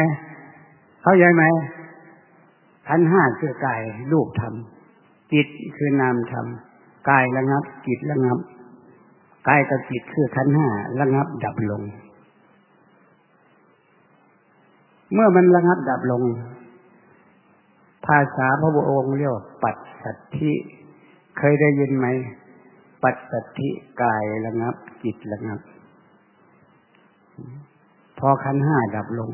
เข้าใจไหมขันห้าคือกายรูปธรรมจิตคือนามธรรมกายระงับ จิตระงับกายกับจิตคือขันห้าระงับดับลง เมื่อมันระงับดับลง ภาษาพระบองค์เรียกว่าปัจสัทธิเคยได้ยินไหม ปัจสัทธิกายระงับ จิตระงับ พอขันห้าดับลง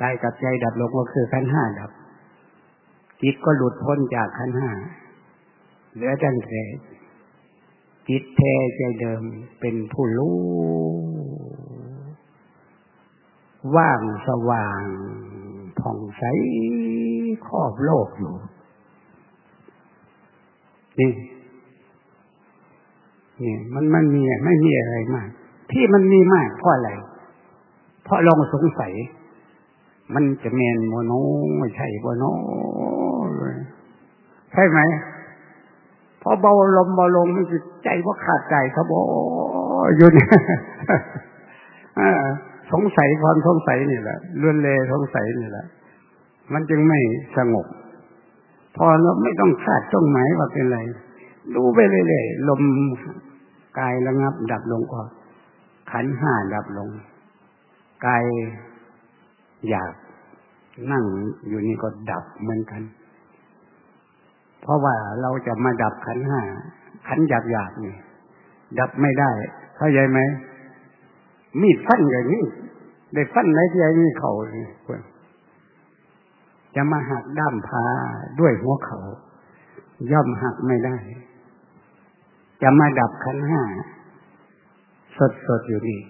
กายกับใจดับลงก็คือขันห้าดับ จิตก็หลุดพ้นจากขันห้าเหลือแต่แท้จิตแท้ใจเดิมเป็นผู้รู้ว่างสว่างผ่องใสครอบโลกอยู่นี่ นี่มันมันมีไม่มีอะไรมาก ที่มันมีมากเพราะอะไร เพราะลองสงสัย มันจะเมนโมโนไม่ใช่โมโนใช่ไหมพอเบาลมเบาลงมันจะใจว่าขาดใจเขาบอกอยู่เนี่ยสงสัยความสงสัยนี่แหละเลื่อนเลสงสัยนี่แหละ มันจึงไม่สงบ พอเราไม่ต้องคาดจ้องหมายว่าเป็นอะไร ดูไปเรื่อยๆลม กายระงับดับลงก็ขันห้าดับลง กายอยากนั่งอยู่นี่ก็ดับเหมือนกัน เพราะว่าเราจะมาดับขันห้าขันหยาบหยาบนี่ ดับไม่ได้เข้าใจไหมมีดฟันอย่างนี้ได้ฟันไหนที่ไอ้นี่เขาคนจะมาหักด้ามพาด้วยหัวเขา ย่อมหักไม่ได้ จะมาดับขันห้าสดสดอยู่นี่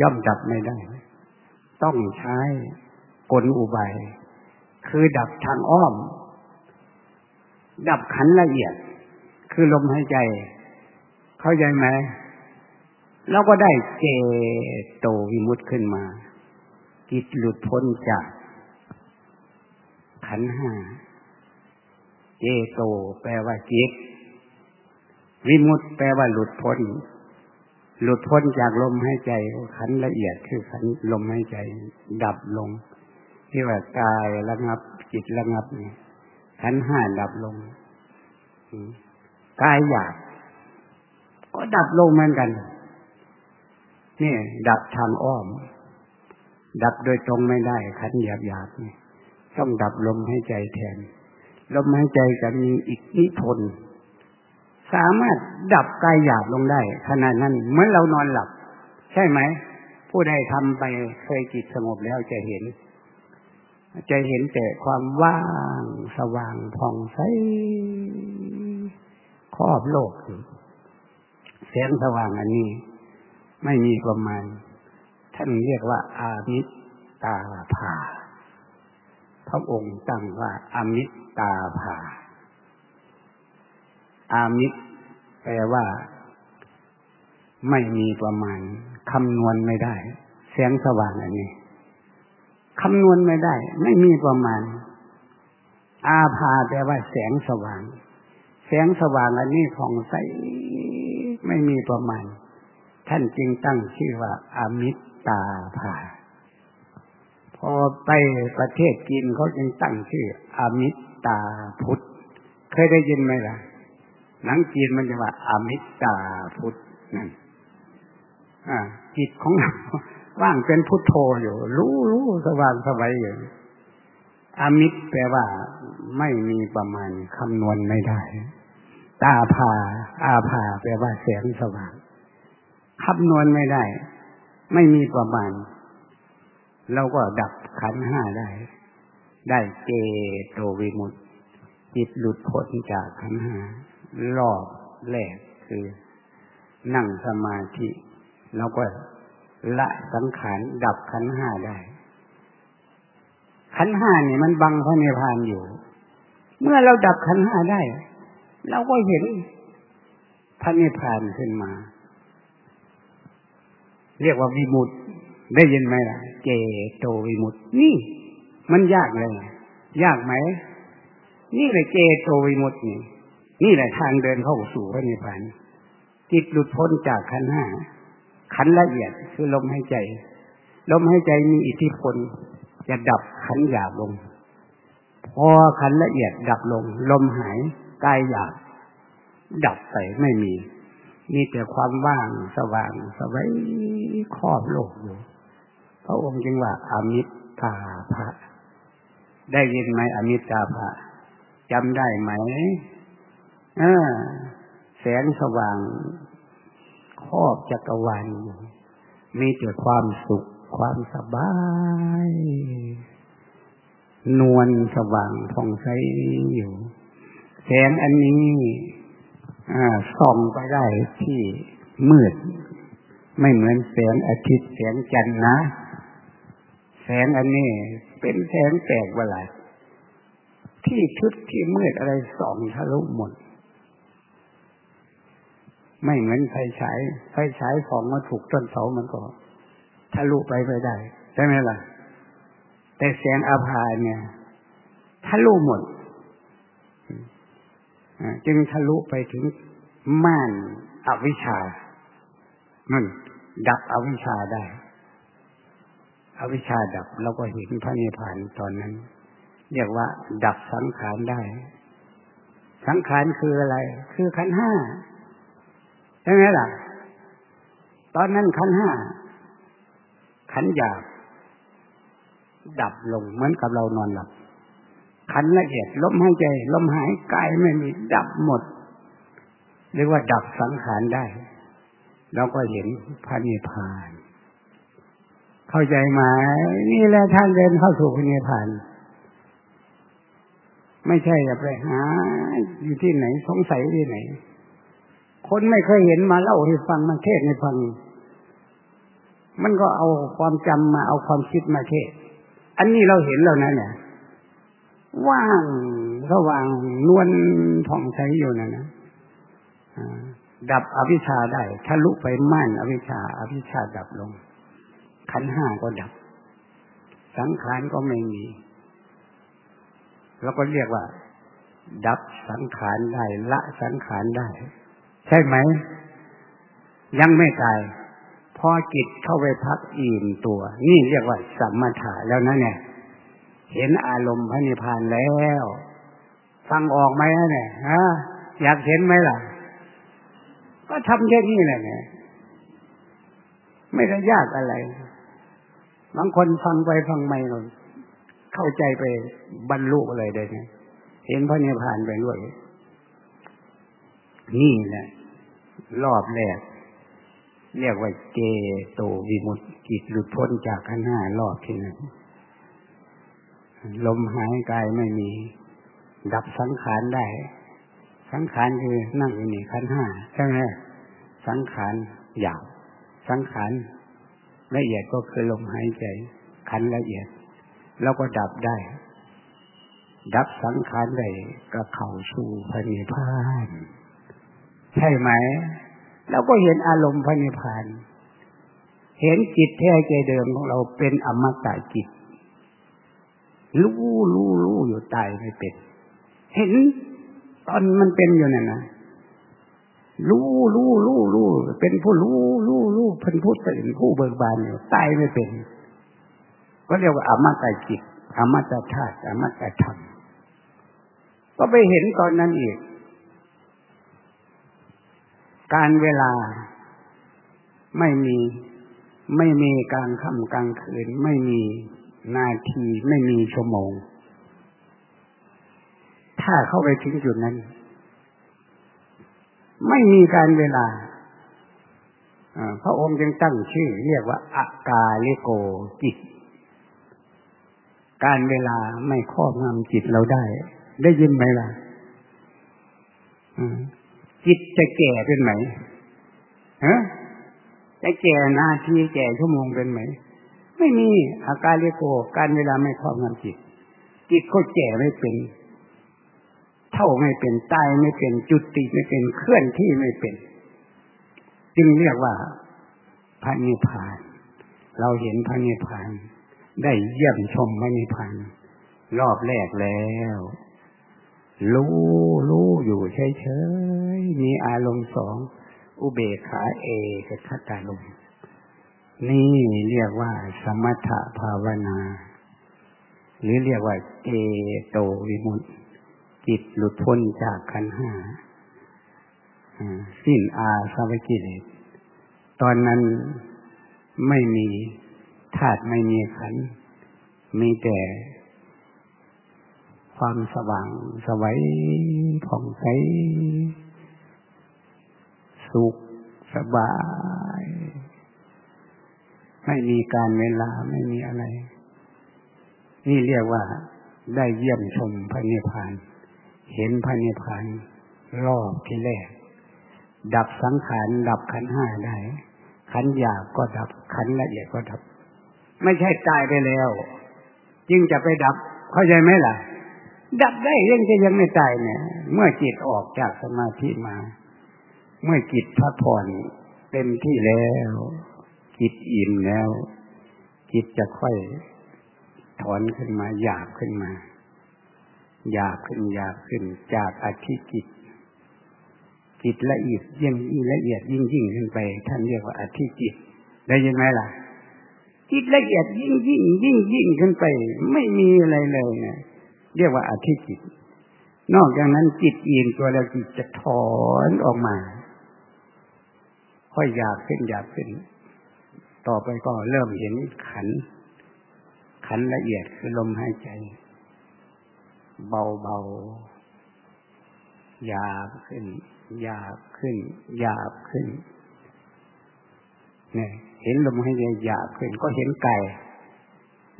ย่อมดับไม่ได้ ต้องใช้กลอุบายคือดับทางอ้อม ดับขันละเอียด คือลมหายใจ เข้าใจไหมเราก็ได้เจโตวิมุตขึ้นมา จิตหลุดพ้นจาก ขันห้า เจโตแปลว่าจิต วิมุตแปลว่าหลุดพ้น หลุดพ้นจากลมหายใจขันละเอียดคือขันลมหายใจ ดับลง ที่ว่ากายระงับ จิตระงับนี่ขันห้าดับลงกายหยาบก็ดับลงเหมือนกันนี่ ดับทางอ้อม ดับโดยตรงไม่ได้ขันหยาบหยาบนี่ต้องดับลมให้ใจแทน ลมหายใจจะมีอีกนิทน สามารถดับกายหยาบลงได้ขนาดนั้นเหมือนเรานอนหลับ ใช่ไหม ผู้ใดทำไปเคยจิตสงบแล้วจะเห็น จะเห็นแต่ความว่างสว่างผ่องใสครอบโลกแสงสว่างอันนี้ ไม่มีประมาณ ท่านเรียกว่า อามิตตาภาพระองค์ตั้งว่าอามิตตาภาอามิต แปลว่า ไม่มีประมาณคำนวณไม่ได้ แสงสว่างอันนี้คำนวณไม่ได้ ไม่มีประมาณ อาภาแปลว่าแสงสว่าง แสงสว่างอันนี้ผ่องใสไม่มีประมาณ ท่านจึงตั้งชื่อว่าอามิตตาภา พอไปประเทศจีนเขาจึงตั้งชื่ออามิตตาพุทธ เคยได้ยินไหมล่ะ หนังจีนมันจะว่าอมิตาพุทธนั่นจิตของเราว่างเป็นพุทโธอยู่ รู้รู้สว่างสบายอยู่อมิตรแปลว่า ไม่มีประมาณคำนวณไม่ได้ ตาผาอาผาแปลว่าแสงสว่างคำนวณไม่ได้ ไม่มีประมาณ เราก็ดับขันห้าได้ ได้เจโตวิมุตติจิตหลุดพ้นจากขันห้า รอบแรกคือนั่งสมาธิเราก็ละสังขารดับขันห้าได้ ขันห้านี่มันบังพระนิพพานอยู่ เมื่อเราดับขันห้าได้ เราก็เห็นพระนิพพานขึ้นมา เรียกว่าวิมุตได้ยินไหมล่ะ เจโตวิมุตตินี่ มันยากเลย ยากไหม นี่แหละเจโตวิมุตตินี่ นี่แหละทางเดินเข้าสู่พระนิพพานจิตหลุดพ้นจากขันห้าขันละเอียดคือลมหายใจ ลมหายใจมีอิทธิพล จะดับขันหยาบลง พอขันละเอียดดับลง ลมหายกายหยาบดับไปไม่มี มีแต่ความว่างสว่างสวัยครอบโลกอยู่พระองค์จึงว่าอมิตตาภะได้ยินไหมอมิตตาภะจำได้ไหม แสงสว่างครอบจักรวาลอยู่มีแต่ความสุขความสบาย นวลสว่างผ่องใสอยู่ แสงอันนี้ส่องไปได้ที่มืด ไม่เหมือนแสงอาทิตย์แสงจันทร์นะ แสงอันนี้เป็นแสงแปลกประหลาดที่ชุดที่มืดอะไรส่องทะลุหมด ไม่เหมือนไฟฉาย ไฟฉายส่องมาถูกต้นเสามันก็ทะลุไปไปได้ใช่ไหมล่ะ แต่แสงอาภาเนี่ยทะลุหมดจึงทะลุไปถึงม่านอวิชชามันดับอวิชชาได้ อวิชชาดับเราก็เห็นพระนิพพานตอนนั้น เรียกว่า ดับสังขารได้ สังขารคืออะไร คือขันห้า ใช่ไหมล่ะ ตอนนั้นขันห้าขันหยาบดับลงเหมือนกับเรานอนหลับ ขันละเอียดลมหายใจลมหายกายไม่มีดับหมดเรียกว่าดับสังขารได้เราก็เห็นพระนิพพาน เข้าใจไหมนี่แหละท่างเดินเข้าสู่พระนิพพาน ไม่ใช่จะไปหาอยู่ที่ไหนสงสัยที่ไหน คนไม่เคยเห็นมาเล่าให้ฟังมาเทศให้ฟัง มันก็เอาความจำมาเอาความคิดมาเทศ อันนี้เราเห็นแล้วนะเนี่ยว่างสว่างนวลผ่องใสอยู่นั่นนะดับอวิชชาได้ทะลุไปม่านอวิชชาอวิชชาดับลง ขันห้าก็ดับ สังขารก็ไม่มี แล้วก็เรียกว่า ดับสังขารได้ละสังขารได้ ใช่ไหม ยังไม่ตายพอจิตเข้าไปพักอิ่มตัว นี่เรียกว่าสัมมาถะแล้วนะเนี่ยเห็นอารมณ์พระนิพพานแล้ว ฟังออกไหมเนี่ยฮะอยากเห็นไหมล่ะ ก็ทำแค่นี้แหละเนี่ยไม่ได้ยากอะไร บางคนฟังไปฟังไม่เข้าใจไปบรรลุอะไรได้เนี่ยเห็นพระนิพพานไปด้วย นี่แหละรอบแรก เรียกว่าเจโตวิมุตติจิตหลุดพ้นจากขันห้ารอบที่นั้นลมหายกายไม่มี ดับสังขารได้ สังขารคือนั่งอยู่นี่ขันห้าใช่ไหมสังขารหยาบสังขารละเอียดก็คือลมหายใจขันละเอียด แล้วก็ดับได้ ดับสังขารได้ก็เข้าสู่พระนิพพาน ใช่ไหมเราก็เห็นอารมณ์พระนิพพาน เห็นจิตแท้ใจเดิมของเราเป็นอมตะจิตรู้รู้รู้อยู่ตายไม่เป็น เห็นตอนมันเป็นอยู่นั่นนะรู้รู้รู้รู้เป็นผู้รู้รู้รู้เป็นผู้ตื่นผู้เบิกบานอยู่ตายไม่เป็น ก็เรียกว่าอมตะจิตอมตะธาตุอมตะธรรมก็ไปเห็นตอนนั้นอีก การเวลาไม่มีไม่มีกลางค่ำกลางคืน ไม่มีนาทีไม่มีชั่วโมง ถ้าเข้าไปถึงจุดนั้น ไม่มีการเวลาพระองค์จึงตั้งชื่อ เรียกว่าอากาลิโกจิต การเวลาไม่ครอบงำจิตเราได้ ได้ยินไหมล่ะ จิตจะแก่เป็นไหมฮะจะแก่นาทีแก่ชั่วโมงเป็นไหม ไม่มีอาการเลโกการเวลาไม่ครอบงำจิต จิตก็แก่ไม่เป็น เท่าไม่เป็นตายไม่เป็นจุติไม่เป็นเคลื่อนที่ไม่เป็น จึงเรียกว่าพระนิพพาน เราเห็นพระนิพพาน ได้เยี่ยมชมพระนิพพานรอบแรกแล้ว รู้รู้อยู่เฉยๆมีอารมณ์สองอุเบกขาเอกขัตตาลมนี่เรียกว่า สมถภาวนา หรือเรียกว่าเอโตวิมุตติจิตหลุดพ้นจากขันห้าสิ้นอาสวกิเลสตอนนั้นไม่มีธาตุไม่มีขันมีแต่ ความสว่างสวัยผ่องใสสุขสบาย ไม่มีการเวลาไม่มีอะไร นี่เรียกว่าได้เยี่ยมชมพระนิพพาน เห็นพระนิพพานรอบที่แรก ดับสังขารดับขันห้าได้ ขันหยาบก็ดับขันละเอียดก็ดับ ไม่ใช่ตายไปแล้ว จึงจะไปดับ เข้าใจไหมล่ะ ดับได้ยังจะยังไม่ตายเนี่ย เมื่อจิตออกจากสมาธิมา เมื่อจิตพักผ่อนเต็มที่แล้ว จิตอิ่มแล้ว จิตจะค่อยถอนขึ้นมาหยาบขึ้นมาหยาบขึ้นหยาบขึ้นจากอธิจิต จิตละเอียดยิ่งละเอียดยิ่งยิ่งขึ้นไป ท่านเรียกว่าอธิจิต ได้ยินไหมล่ะ จิตละเอียดยิ่งยิ่งยิ่งยิ่งขึ้นไป ไม่มีอะไรเลยเนี่ย เรียกว่าอธิจิต นอกจากนั้นจิตอิ่มตัวแล้วจิตจะถอนออกมา ค่อยหยาบขึ้นหยาบขึ้น ต่อไปก็เริ่มเห็นขัน ขันละเอียดคือลมหายใจ เบาเบาหยาบขึ้นหยาบขึ้นหยาบขึ้น เนี่ย เห็นลมหายใจหยาบขึ้น ก็เห็นกาย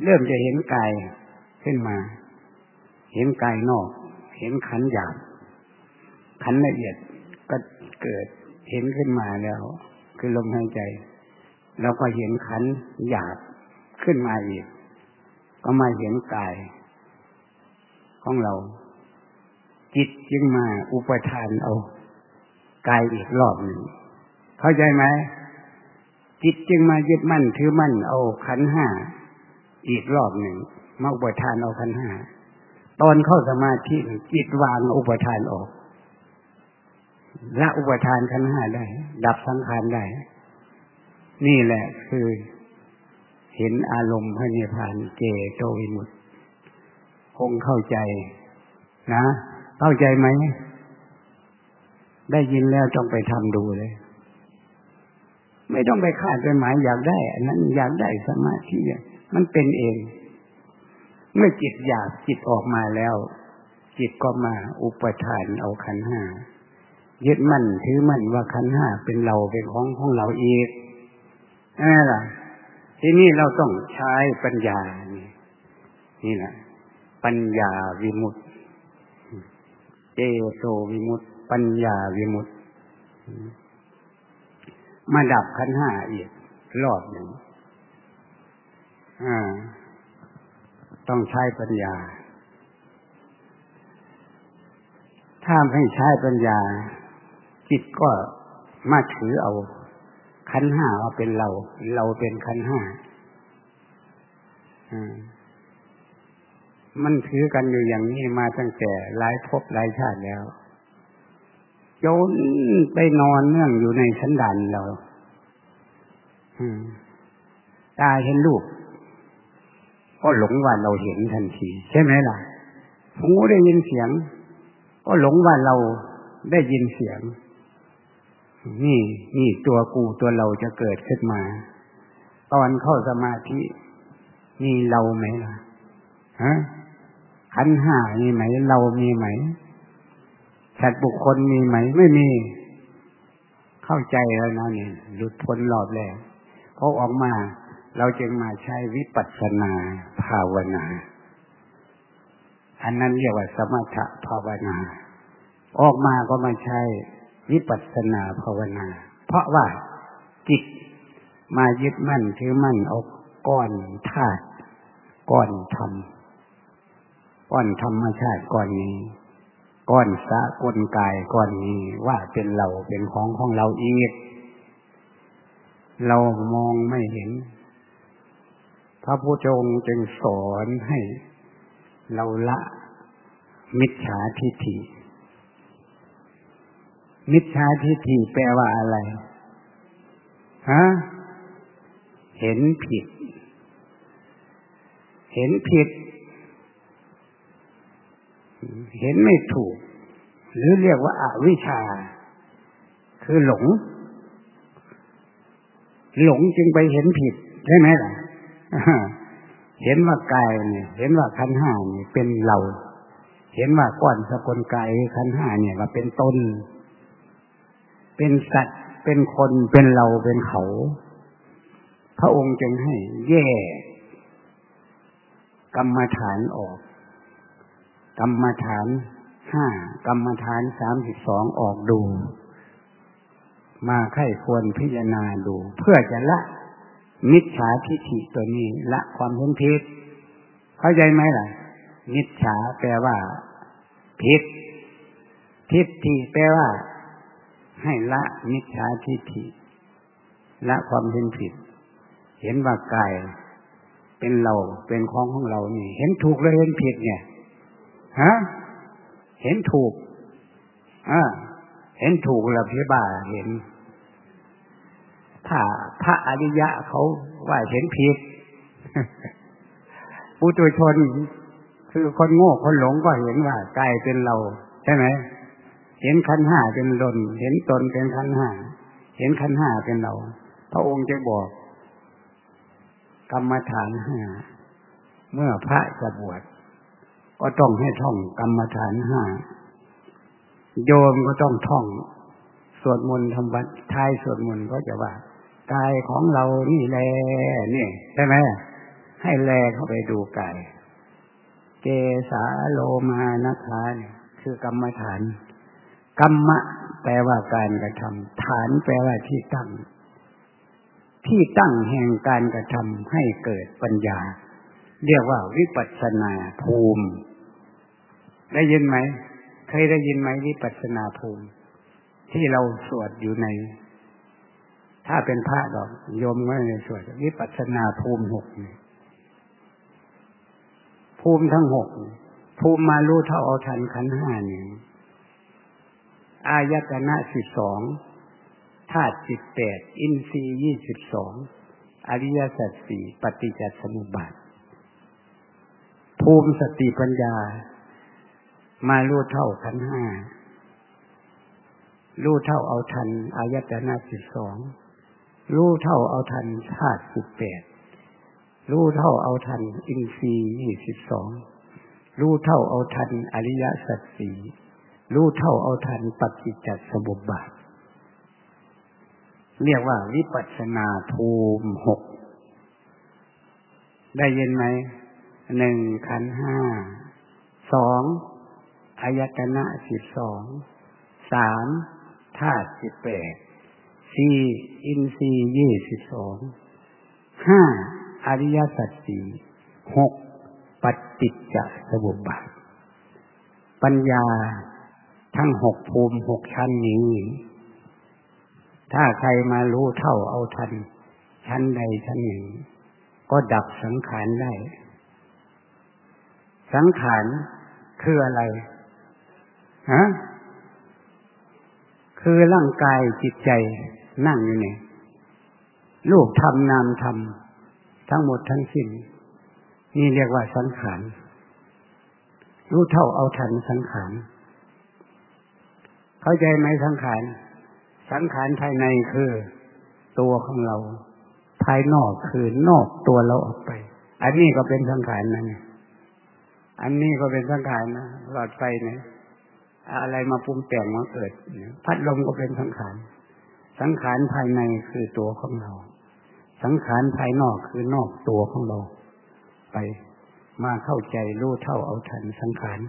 เริ่มจะเห็นกายขึ้นมา เห็นกายนอก เห็นขันหยาบขันละเอียดก็เกิดเห็นขึ้นมาแล้ว คือลมหายใจ แล้วก็เห็นขันหยาบขึ้นมาอีก ก็มาเห็นกาย ของเรา จิตจึงมาอุปทานเอากายอีกรอบหนึ่งเข้าใจไหมจิตจึงมายึดมั่นถือมั่นเอาขันห้าอีกรอบหนึ่งมาอุปทานเอาขันห้า ตอนเข้าสมาธิจิตวางอุปทานออกละอุปทานขันห้าได้ ดับสังขารได้ นี่แหละคือเห็นอารมณ์พระนิพพานเจโตวิมุตติคงเข้าใจ นะ เข้าใจไหม ได้ยินแล้วต้องไปทำดูเลย ไม่ต้องไปคาดไปหมายอยากได้อันนั้นอยากได้สมาธิมันเป็นเอง เมื่อจิตอยากจิตออกมาแล้ว จิตก็มาอุปทานเอาขันห้ายึดมั่นถือมั่นว่าขันห้าเป็นเราเป็นของของเราเองนั่นแหละที่นี่เราต้องใช้ปัญญานี่นี่แหละปัญญาวิมุตติเจโตวิมุตติปัญญาวิมุตติมาดับขันห้าอีกรอบหนึ่งอ่า ต้องใช้ปัญญา ถ้าไม่ใช้ปัญญา จิตก็มาถือเอา ขันห้าว่าเป็นเรา เราเป็นขันห้ามันถือกันอยู่อย่างนี้มาตั้งแต่หลายภพหลายชาติแล้วจนไปนอนเนื่องอยู่ในสันดานเราตาเห็นรูป ก็หลงว่าเราเห็นทันที ใช่ไหมล่ะหูได้ยินเสียง ก็หลงว่าเราได้ยินเสียง นี่นี่ตัวกูตัวเราจะเกิดขึ้นมา ตอนเข้าสมาธินี่เราไหมล่ะฮะขันห้ามีไหม เรามีไหมสัตว์บุคคลมีไหม ไม่มี เข้าใจแล้วนะนี่หลุดพ้นรอบแล้วเขาออกมา เราจึงมาใช้วิปัสสนาภาวนา อันนั้นเรียกว่าสมถะภาวนา ออกมาก็มาใช้วิปัสสนาภาวนา เพราะว่าจิตมายึดมั่นถือมั่นเอาก้อนธาตุก้อนธรรมก้อนธรรมชาติก้อนนี้ ก้อนสะกลกายก้อนนี้ว่าเป็นเราเป็นของของเราอีก เรามองไม่เห็น พระพุทธองค์จึงสอนให้เราละมิจฉาทิฏฐิ มิจฉาทิฏฐิแปลว่าอะไร ฮะ เห็นผิด เห็นผิด เห็นไม่ถูก หรือเรียกว่าอาวิชชา คือหลง หลงจึงไปเห็นผิด ใช่ไหมล่ะ เห็นว่ากายเนี่ยเห็นว่าขันห้าเนี่ยเป็นเรา เห็นว่าก้อนสกุลกายขันห้าเนี่ยว่าเป็นตนเป็นสัตว์เป็นคนเป็นเราเป็นเขา พระองค์จึงให้แยกกรรมฐานออก กรรมฐานห้ากรรมฐานสามสิบสองออกดู มาไข้ควรพิจารณาดู เพื่อจะละ มิจฉาทิฏฐิตัวนี้ละความเห็นผิดเข้าใจไหมล่ะ มิจฉาแปลว่าผิดทิฏฐิแปลว่า ให้ละมิจฉาทิฏฐิละความเห็นผิด เห็นว่ากายเป็นเราเป็นของของเรานี่ เห็นถูกหรือเห็นผิดเนี่ยฮะเห็นถูกอ่าเห็นถูกแล้วพี่บ้าเห็น ถ้าพระอริยะเขาว่าเห็นผิดปุถุชน คือคนโง่คนหลงก็เห็นว่ากายเป็นเรา ใช่ไหมเห็นขันห้าเป็นลนเห็นตนเป็นขันห้าเห็นขันห้าเป็นเรา พระองค์จะบอก กรรมฐานห้าเมื่อพระจะบวชก็ต้องให้ท่องกรรมฐานห้าโยมก็ต้องท่อง สวดมนต์ทำวัดท้ายสวดมนต์ก็จะว่า กายของเรานี่แลนี่ใช่ไหมให้แลเข้าไปดูกาย เกสาโลมานะคาเนี่ยคือกรรมฐาน กรรมะ แปลว่าการกระทำฐานแปลว่าที่ตั้ง ที่ตั้งแห่งการกระทำให้เกิดปัญญา เรียกว่าวิปัสสนาภูมิ ได้ยินไหม เคยได้ยินไหมวิปัสสนาภูมิ ที่เราสวดอยู่ใน ถ้าเป็นพระดอกโยมก็ในสวดวิปัสสนาภูมิหกนี่ภูมิทั้งหกภูมิมารู้เท่าเอาทันขันห้านี่อายตนะสิบสองธาตุสิบแปดอินทรีย์ยี่สิบสองอริยสัจสี่ปฏิจจสมุปบาทภูมิสติปัญญา มารู้เท่าขันห้ารู้เท่าเอาทันอายตนะสิบสอง รู้เท่าเอาทันธาตุสิบแปดรู้เท่าเอาทันอินทรีย์ยี่สิบสองรู้เท่าเอาทันอริยสัจสี่รู้เท่าเอาทันปฏิจจสมุปบาท เรียกว่าวิปัสนาภูมิหก ได้ยินไหมหนึ่งขันห้าสองอายตนะสิบสองสามธาตุสิบแปด สี่อินทรีย์ยี่สิบสองห้าอริยสัจสี่หกปฏิจจสมุปบาท ปัญญาทั้งหกภูมิหกชั้นนี้ ถ้าใครมารู้เท่าเอาทัน ชั้นใดชั้นหนึ่ง ก็ดับสังขารได้ สังขารคืออะไรฮะคือร่างกายจิตใจ นั่งอยู่เนี่ยลูกทำนามทำทั้งหมดทั้งสิ้น นี่เรียกว่าสังขารรู้เท่าเอาทันสังขาร เข้าใจไหมสังขาร สังขารภายในคือตัวของเรา ภายนอกคือนอกตัวเราออกไป อันนี้ก็เป็นสังขารนะเนี่ยอันนี้ก็เป็นสังขารนะหลอดไฟเนี่ยอะไรมาปรุงแต่งมาเกิด พัดลมก็เป็นสังขาร สังขารภายในคือตัวของเรา สังขารภายนอกคือนอกตัวของเรา ไปมาเข้าใจรู้เท่าเอาทันสังขาร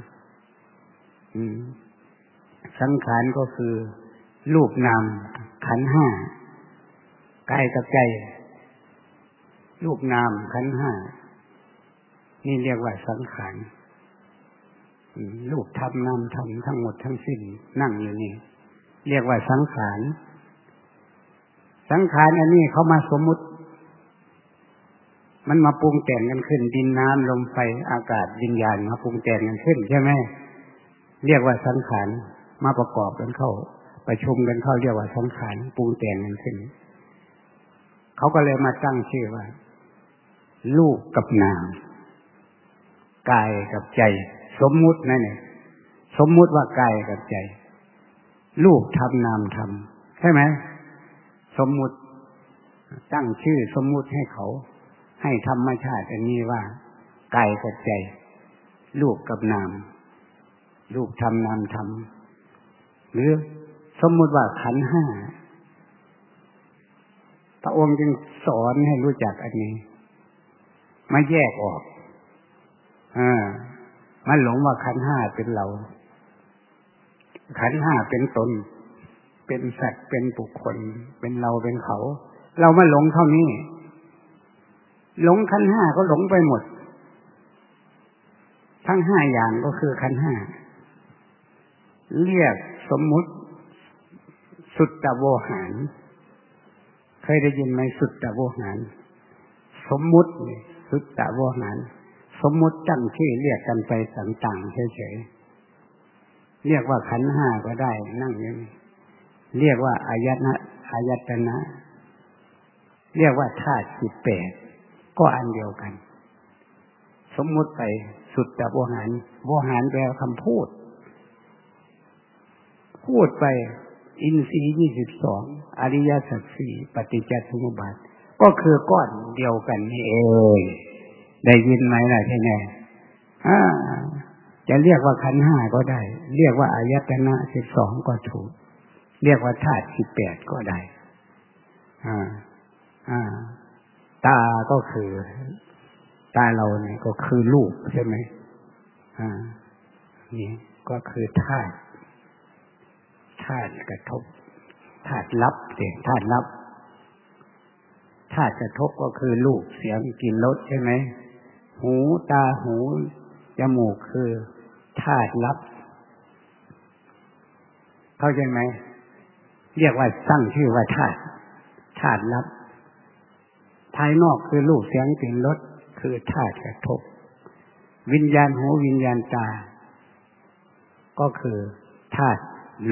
สังขารก็คือรูปนามขันห้ากายกับใจ รูปนามขันห้า นี่เรียกว่าสังขารรูปธรรมนามธรรมทั้งหมดทั้งสิ้นนั่งอยู่นี่ เรียกว่าสังขาร สังขารอันนี้เขามาสมมุติ มันมาปรุงแต่งกันขึ้น ดินน้ำลมไฟอากาศวิญญาณมาปรุงแต่งกันขึ้นใช่ไหมเรียกว่าสังขารมาประกอบกันเข้า ประชุมกันเข้าเรียกว่าสังขารปรุงแต่งกันขึ้น เขาก็เลยมาตั้งชื่อว่า ลูกกับนามกายกับใจ สมมุตินั่นเองสมมุติว่ากายกับใจ ลูกทำนามทำใช่ไหม สมมุติ ตั้งชื่อสมมุติให้เขา ให้ธรรมชาติอันนี้ว่ากายกับใจลูกกับนามลูกทำนามทำหรือสมมุติว่าขันห้าพระองค์จึงสอนให้รู้จักอันนี้มาแยกออกอ่ามันหลงว่าขันห้าเป็นเรา ขันห้าเป็นตน เป็นสัตว์เป็นบุคคล เป็นเราเป็นเขา เรามาหลงเท่านี้ หลงขันห้าก็หลงไปหมด ทั้งห้าอย่างก็คือขันห้าเรียกสมมุติ สุตตะโวหาร เคยได้ยินไหมสุตตะโวหาร สมมุติสุตตะโวหาร สมมุติจังชื่อเรียกกันไปต่างๆเฉยๆเรียกว่าขันห้าก็ได้นั่งอย่างนี้ เรียกว่าอายนะอายตนะ เรียกว่าธาตุสิบแปดก็อันเดียวกัน สมมุติไปสุดแต่โวหารวหารแปลคำพูด พูดไปอินทรีย์ยี่สิบสองอริยสัจสี่ปฏิจจสมุปบาท ก็คือก้อนเดียวกันนี่เอง ได้ยินไหมล่ะใช่ไหมจะเรียกว่าขันห้าก็ได้ เรียกว่าอายตนะสิบสองก็ถูก เรียกว่าธาตุสิบแปดก็ได้อ่าอ่าตาก็คือ ตาเราเนี่ยก็คือรูปใช่ไหมอ่านี่ก็คือธาตุธาตุกระทบธาตุรับเสียงธาตุรับธาตุกระทบก็คือรูปเสียงกลิ่นรสใช่ไหมหูตาหูจมูกคือธาตุรับ เข้าใจไหม เรียกว่าตั้งชื่อว่าธาตุธาตุรับภายนอกคือรูปเสียงกลิ่นรสคือธาตุกระทบ วิญญาณหูวิญญาณตา ก็คือธาตุ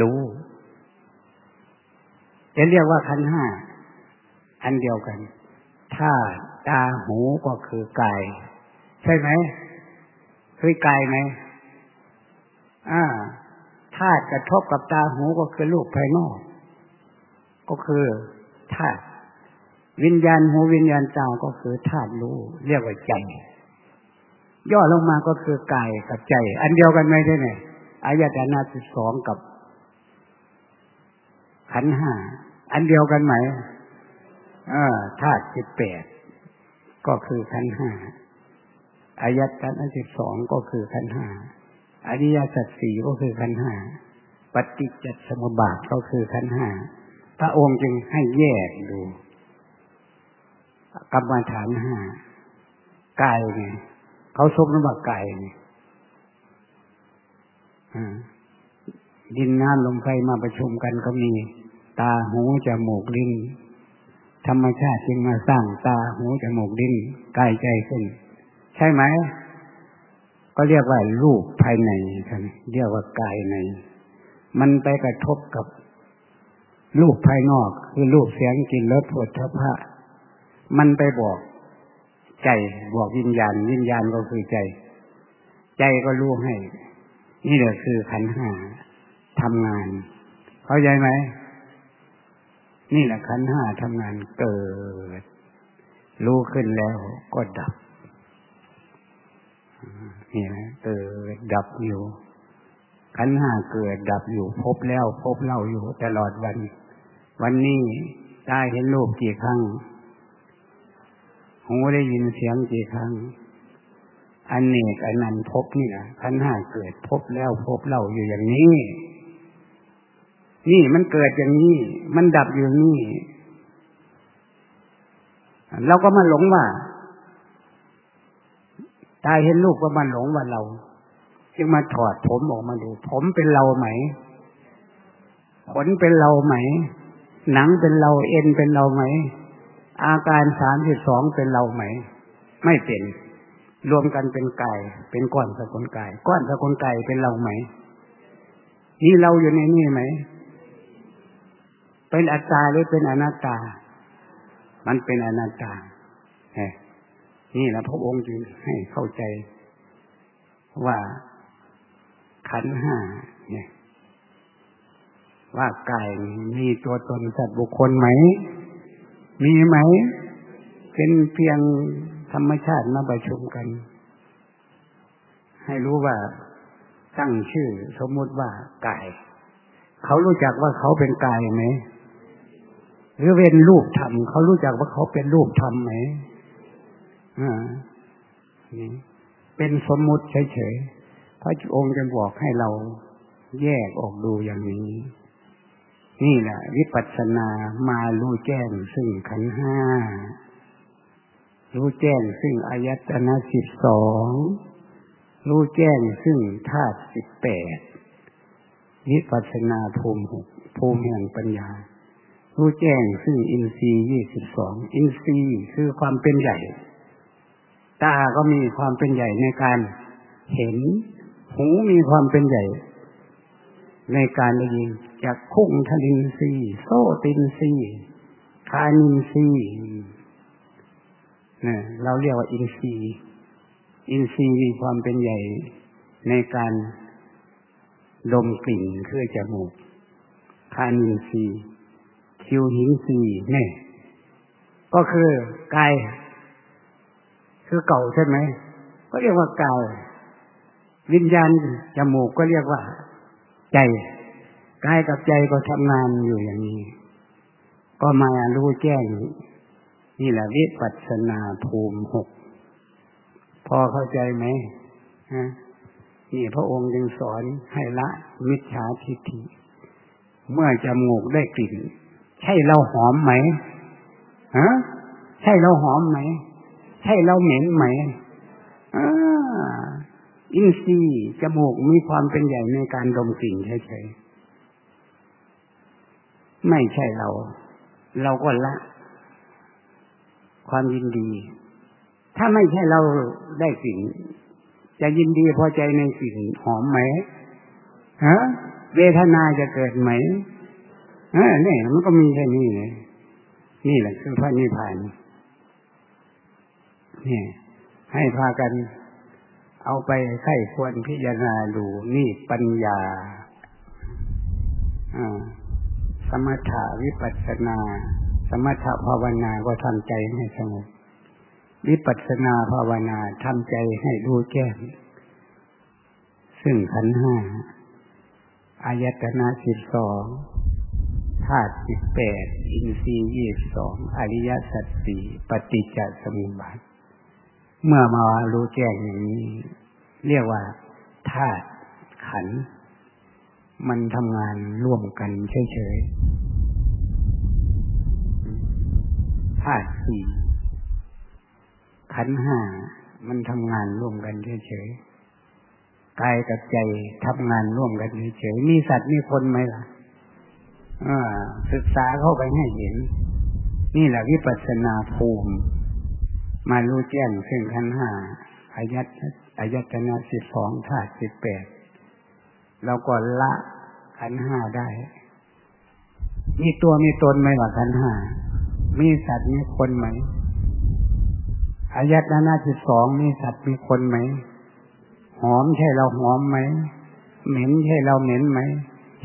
รู้จะเรียกว่าขันห้าอันเดียวกันธาตุตาหูก็คือกาย ใช่ไหมเคยกายไหมอ่าธาตุกระทบกับตาหูก็คือลูกภายนอก ก็คือธาตุวิญญาณหูวิญญาณตาก็คือธาตุรู้ เรียกว่าใจ ย่อลงมาก็คือกายกับใจ อันเดียวกันไหมใช่ไหมอายตนะสิบสองกับ ขันห้าอันเดียวกันไหมเออธาตุสิบแปดก็คือขันห้าอายัตนะสิบสองก็คือขันห้าอริยสัจสี่ก็คือขันห้าปฏิจจสมุปบาทก็คือขันห้า พระองค์จึงให้แยกดูกรรมฐานห้ากายไงเขาสมนว่ากายไงดินน้ำลมไฟมาประชุมกันก็มี ตาหูจมูกลิ้นธรรมชาติจึงมาสร้างตาหูจมูกลิ้นกายใจขึ้น ใช่ไหม ก็เรียกว่ารูปภายในครับเรียกว่ากายใน มันไปกระทบกับ รูปภายนอกคือรูปเสียงกลิ่นรสผลทพะมันไปบอกใจบอกวิญญาณ วิญญาณก็คือใจ ใจก็รู้ให้ นี่แหละคือขันห้าทำงาน เข้าใจไหม นี่แหละขันห้าทำงานเกิด รู้ขึ้นแล้วก็ดับนี่นะเกิดดับอยู่ขันห้าเกิดดับอยู่พบแล้วพบเล่าอยู่ตลอดวัน วันนี้ได้เห็นรูปกี่ครั้ง หูได้ยินเสียงกี่ครั้ง อันเนกอันนันพบนี่นะขันห้าเกิดพบแล้วพบเล่าอยู่อย่างนี้ นี่มันเกิดอย่างนี้ มันดับอยู่นี่ เราก็มาหลงว่าตายเห็นลูกว่ามันหลงว่าเรา จึงมาถอดผมออกมาดู ผมเป็นเราไหม ขนเป็นเราไหม หนังเป็นเราเอ็นเป็นเราไหม อาการสามสิบสองเป็นเราไหม ไม่เป็น รวมกันเป็นกาย เป็นก้อนสกุลกาย ก้อนสกุลกายเป็นเราไหม นี่เราอยู่ในนี่ไหม เป็นอัตตาหรือเป็นอนัตตา มันเป็นอนัตตานี่แหละพระองค์จึงให้เข้าใจว่าขันห้าเนี่ย ว่ากายมีตัวตนสัตว์บุคคลไหม มีไหม เป็นเพียงธรรมชาติมาประชุมกัน ให้รู้ว่าตั้งชื่อสมมติว่ากาย เขารู้จักว่าเขาเป็นกายไหม หรือเป็นรูปธรรมเขารู้จักว่าเขาเป็นรูปธรรมไหมอ่าเป็นสมมุติเฉยๆพระองค์จะบอกให้เราแยกออกดูอย่างนี้ นี่แหละ วิปัสสนามารู้แจ้งซึ่งขันห้ารู้แจ้งซึ่งอายตนะสิบสองรู้แจ้งซึ่งธาตุสิบแปดวิปัสสนาภูมิหกภูมิแห่งปัญญา รู้แจ้งซึ่งอินทรีย์ยี่สิบสองอินทรีย์คือความเป็นใหญ่ ตาก็มีความเป็นใหญ่ในการเห็น หูมีความเป็นใหญ่ ในการได้ยินจักขุนทรีย์โสตินทรีย์ฆานินทรีย์เนี่ยเราเรียกว่าอินทรีย์อินทรีย์มีความเป็นใหญ่ในการดมกลิ่นคือจมูกฆานินทรีย์ชิวหินทรีย์เนี่ยก็คือกายคือเก่าใช่ไหมก็เรียกว่ากายวิญญาณจมูกก็เรียกว่า ใจกายกับใจก็ทำงานอยู่อย่างนี้ ก็มารู้แจ้งนี่แหละวิปัสสนาภูมิหกพอเข้าใจไหมฮะนี่พระองค์จึงสอนให้ละมิจฉาทิฏฐิเมื่อจมูกได้กลิ่น ใช่เราหอมไหมฮะใช่เราหอมไหม ใช่เราเหม็นไหมอิ อินทรีย์จมูกมีความเป็นใหญ่ในการดมกลิ่นเฉยๆไม่ใช่เรา เราก็ละ ความยินดี ถ้าไม่ใช่เราได้กลิ่นจะยินดีพอใจในกลิ่นหอมไหมฮะเวทนาจะเกิดไหมเออเนี่ยมันก็มีแค่นี้เลยนี่แหละคือพระนิพพานนี่ให้พากัน เอาไปไข้ควรพิจารณาดูนี่ปัญญาสมถาวิปัสนา สมถภาวนาก็ทำใจให้สงบวิปัสนาภาวนาทำใจให้รู้แจ้งซึ่งขันห้าอายตนะสิบสองธาตุสิบแปดอินทรีย์ยี่สองอริยสัจสี่ปฏิจจสมุปบาท เมื่อมารู้แจ้งอย่างนี้ เรียกว่าธาตุขัน มันทำงานร่วมกันเฉยๆธาตุสี่ขันห้ามันทำงานร่วมกันเฉยๆกายกับใจทำงานร่วมกันเฉยๆมีสัตว์มีคนไหมล่ะศึกษาเข้าไปให้เห็น นี่แหละวิปัสสนาภูมิ มารู้แจ้งซึ่งขันห้าอายัตอายัตนะสิบสองธาตุสิบแปดเราก็ละขันห้าได้ มีตัวมีตนไหมว่าขันห้ามีสัตว์มีคนไหมอายัตนะสิบสองมีสัตว์มีคนไหมหอมใช่เราหอมไหมเหม็นใช่เราเหม็นไหม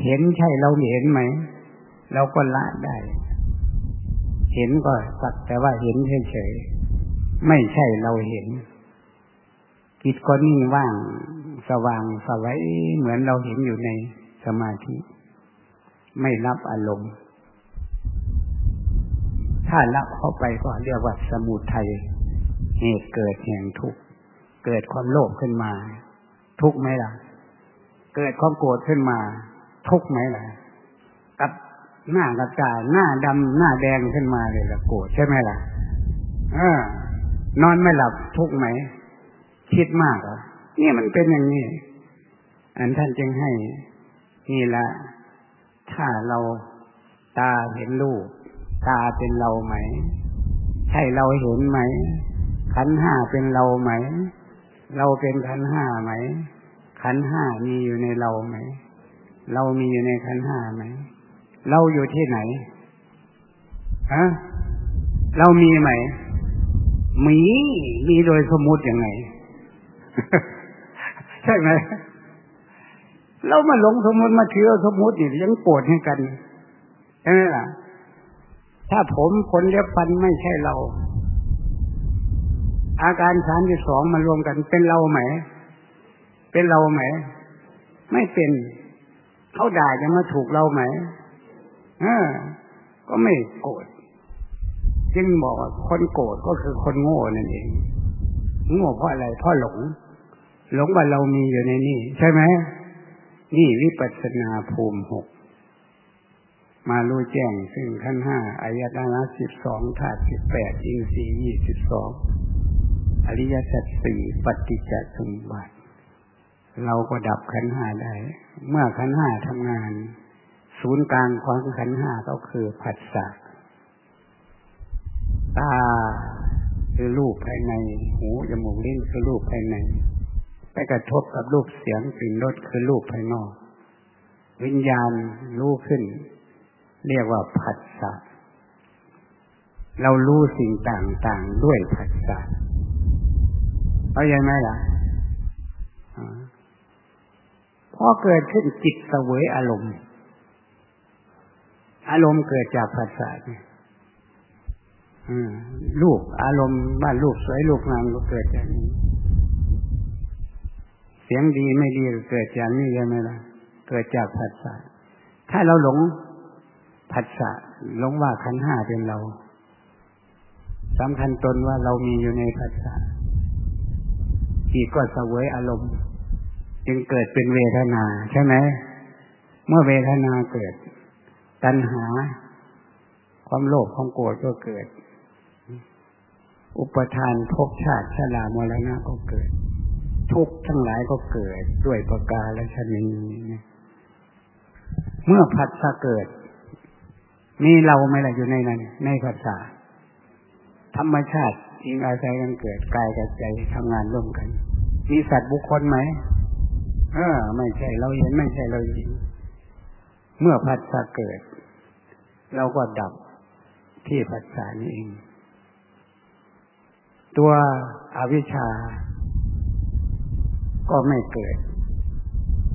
เห็นใช่เราเห็นไหมเราก็ละได้ เห็นก็สักแต่ว่าเห็นเฉยๆ ไม่ใช่เราเห็นจิตก็นิ่งว่างสว่างสวัยเหมือนเราเห็นอยู่ในสมาธิ ไม่รับอารมณ์ ถ้ารับเข้าไปก็เรียกว่าสมุทัยเหตุเกิดแห่งทุกข์เกิดความโลภขึ้นมา ทุกข์ไหมล่ะ เกิดความโกรธขึ้นมา ทุกข์ไหมล่ะกับหน้ากับตาหน้าดำหน้าแดงขึ้นมาเลยละโกรธใช่ไหมล่ะเออ นอนไม่หลับทุกไหม คิดมากอะนี่มันเป็นอย่างนี้ อันท่านจึงให้ นี่ละ ถ้าเราตาเห็นลูกตาเป็นเราไหม ใช่เราเห็นไหม ขันห้าเป็นเราไหม เราเป็นขันห้าไหม ขันห้ามีอยู่ในเราไหม เรามีอยู่ในขันห้าไหม เราอยู่ที่ไหนฮะเรามีไหม มี มีโดยสมมุติยังไง ใช่ไหมเรามาหลงสมมติมาเชื่อสมมตินี่ยังโกรธให้กันใช่ไหมล่ะ ถ้าผมขนเล็บฟันไม่ใช่เรา อาการสามที่สองมารวมกัน เป็นเราไหม เป็นเราไหม ไม่เป็นเขาด่าจะมาถูกเราไหมเออก็ไม่โกรธ จึงบอกว่าคนโกรธก็คือคนโง่นั่นเองโง่เพราะอะไรเพราะหลง หลงว่าเรามีอยู่ในนี่ ใช่ไหมนี่วิปัสสนาภูมิหกมารู้แจ้งซึ่งขั้นห้าอายตนะสิบสองธาตุสิบแปดอินทรีย์ยี่สิบสองอริยสัจสี่ปฏิจจสมบัติเราก็ดับขันห้าได้ เมื่อขันห้าทำงาน ศูนย์กลางของขันห้าก็คือผัสสะ ตาคือรูปภายใน หูจมูกลิ้นคือรูปภายใน ไปกระทบกับรูปเสียงกลิ่นรสคือรูปภายนอก วิญญาณรู้ขึ้น เรียกว่าผัสสะเรารู้สิ่งต่างๆด้วยผัสสะเอาอย่างไรล่ะพอเกิดขึ้นจิตเสวยอารมณ์ อารมณ์เกิดจากผัสสะเนี่ย ลูกอารมณ์บ้านลูกสวยลูกงามก็เกิดจากนี้ เสียงดีไม่ดีก็เกิดจากนี้ใช่ไหมล่ะ เกิดจากผัสสะถ้าเราหลงผัสสะหลงว่าขันห้าเป็นเราสำคัญตนว่าเรามีอยู่ในผัสสะจิตก็เสวยอารมณ์ จึงเกิดเป็นเวทนาใช่ไหมเมื่อเวทนาเกิด ตัณหา ความโลภความโกรธก็เกิด อุปทานภพชาติชรามรณะก็เกิด ทุกทั้งหลายก็เกิดด้วยประกาและชนีเมื่อผัสสะเกิดมีเราไหมล่ะอยู่ในนั้น ในภาษาธรรมชาติอิงอาศัยกันเกิดกายกับใจทำงานร่วมกัน มีสัตว์บุคคลไหมเออ ไม่ใช่เราเห็นไม่ใช่เราเห็นเมื่อผัสสะเกิด เราก็ดับที่ผัสสะนี้เอง ตัวอวิชชา ก็ไม่เกิด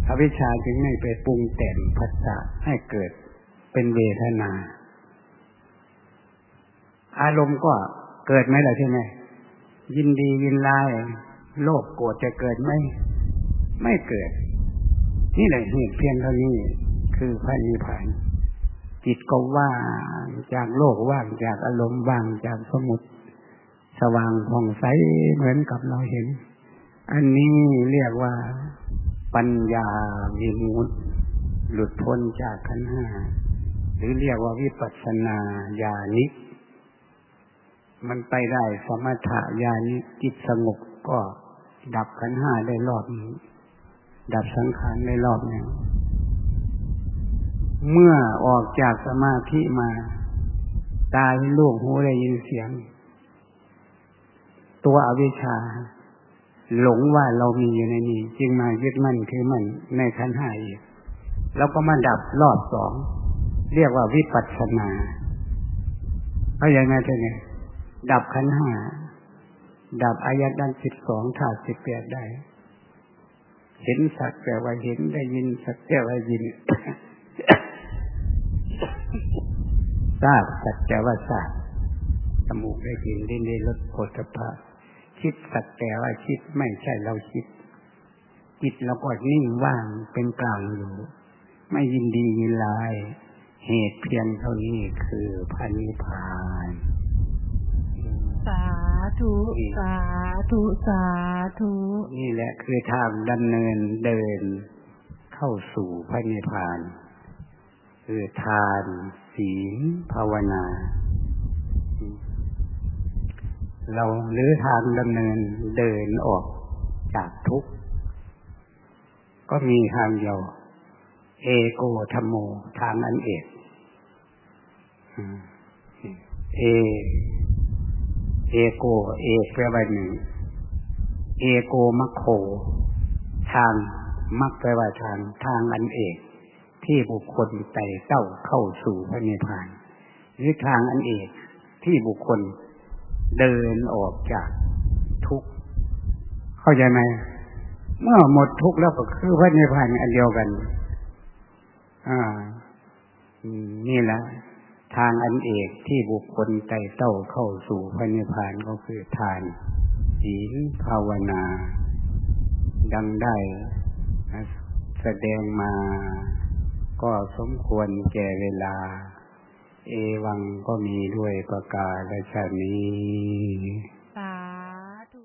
อวิชชาจึงไม่ไปปรุงแต่งผัสสะให้เกิดเป็นเวทนา อารมณ์ก็เกิดไหมล่ะใช่ไหมยินดียินลายโลภโกรธจะเกิดไหมไม่เกิด นี่แหละเหตุเพียงเท่านี้คือพระนิพพานจิตก็ว่างจากโลกว่างจากอารมณ์ว่างจากสมุติ สว่างผ่องใสเหมือนกับเราเห็น อันนี้เรียกว่าปัญญาวิมุตหลุดพ้นจากขันห้าหรือเรียกว่าวิปัสสนาญาณิมันไปได้สมถะญาณิจิตสงบก็ดับขันห้าได้รอบนี้ ดับสังขารได้รอบหนึ่งเมื่อออกจากสมาธิมา ตาเห็นลูกหูได้ยินเสียง ตัวอวิชชา หลงว่าเรามีอยู่ในนี้จึงมายึดมั่นคือมั่นในขันห้าอีกแล้วก็มาดับรอบสอง เรียกว่าวิปัสสนาเพราะอย่างไรเท่านี้ดับขันห้าดับอายตด้านสิบสองถาดสิบแปดได้ เห็นสักแต่ว่าเห็นได้ยินสักแต่ว่ายินทราบสักแต่ว่าทราบจมูกได้กลิ่นได้ได้รสโผฏฐะ คิดสักแต่ว่าคิดไม่ใช่เราคิด จิตเราก็นิ่งว่างเป็นกลางอยู่ ไม่ยินดียินลาย เหตุเพียงเท่านี้คือพันิพานสาธุ สาธุ สาธุ นี่แหละคือทางดำเนินเดิน เข้าสู่พระนิพพาน คือทาน ศีลภาวนา เราหรือทางดำเนินเดินออกจากทุกข์ ก็มีทางเดียว เอโกธรรมโมทางอันเอกเอเอ เอโก เอกแปลว่าหนึ่ง เอโกมัคโค ทางมักแปลว่าทางทางอันเอก ที่บุคคลไต่เต้าเข้าสู่พระนิพพาน หรือทางอันเอกที่บุคคล เดินออกจากทุกข์เข้าใจไหมเมื่อหมดทุกข์แล้วก็คือพระนิพพานอันเดียวกัน อ่า นี่แหละทางอันเอกที่บุคคลไต่เต้าเข้าสู่พระนิพพานก็คือทานศีลภาวนา ดังได้แสดงมาก็สมควรแก่เวลา เอวังก็มีด้วยประกาศชานี้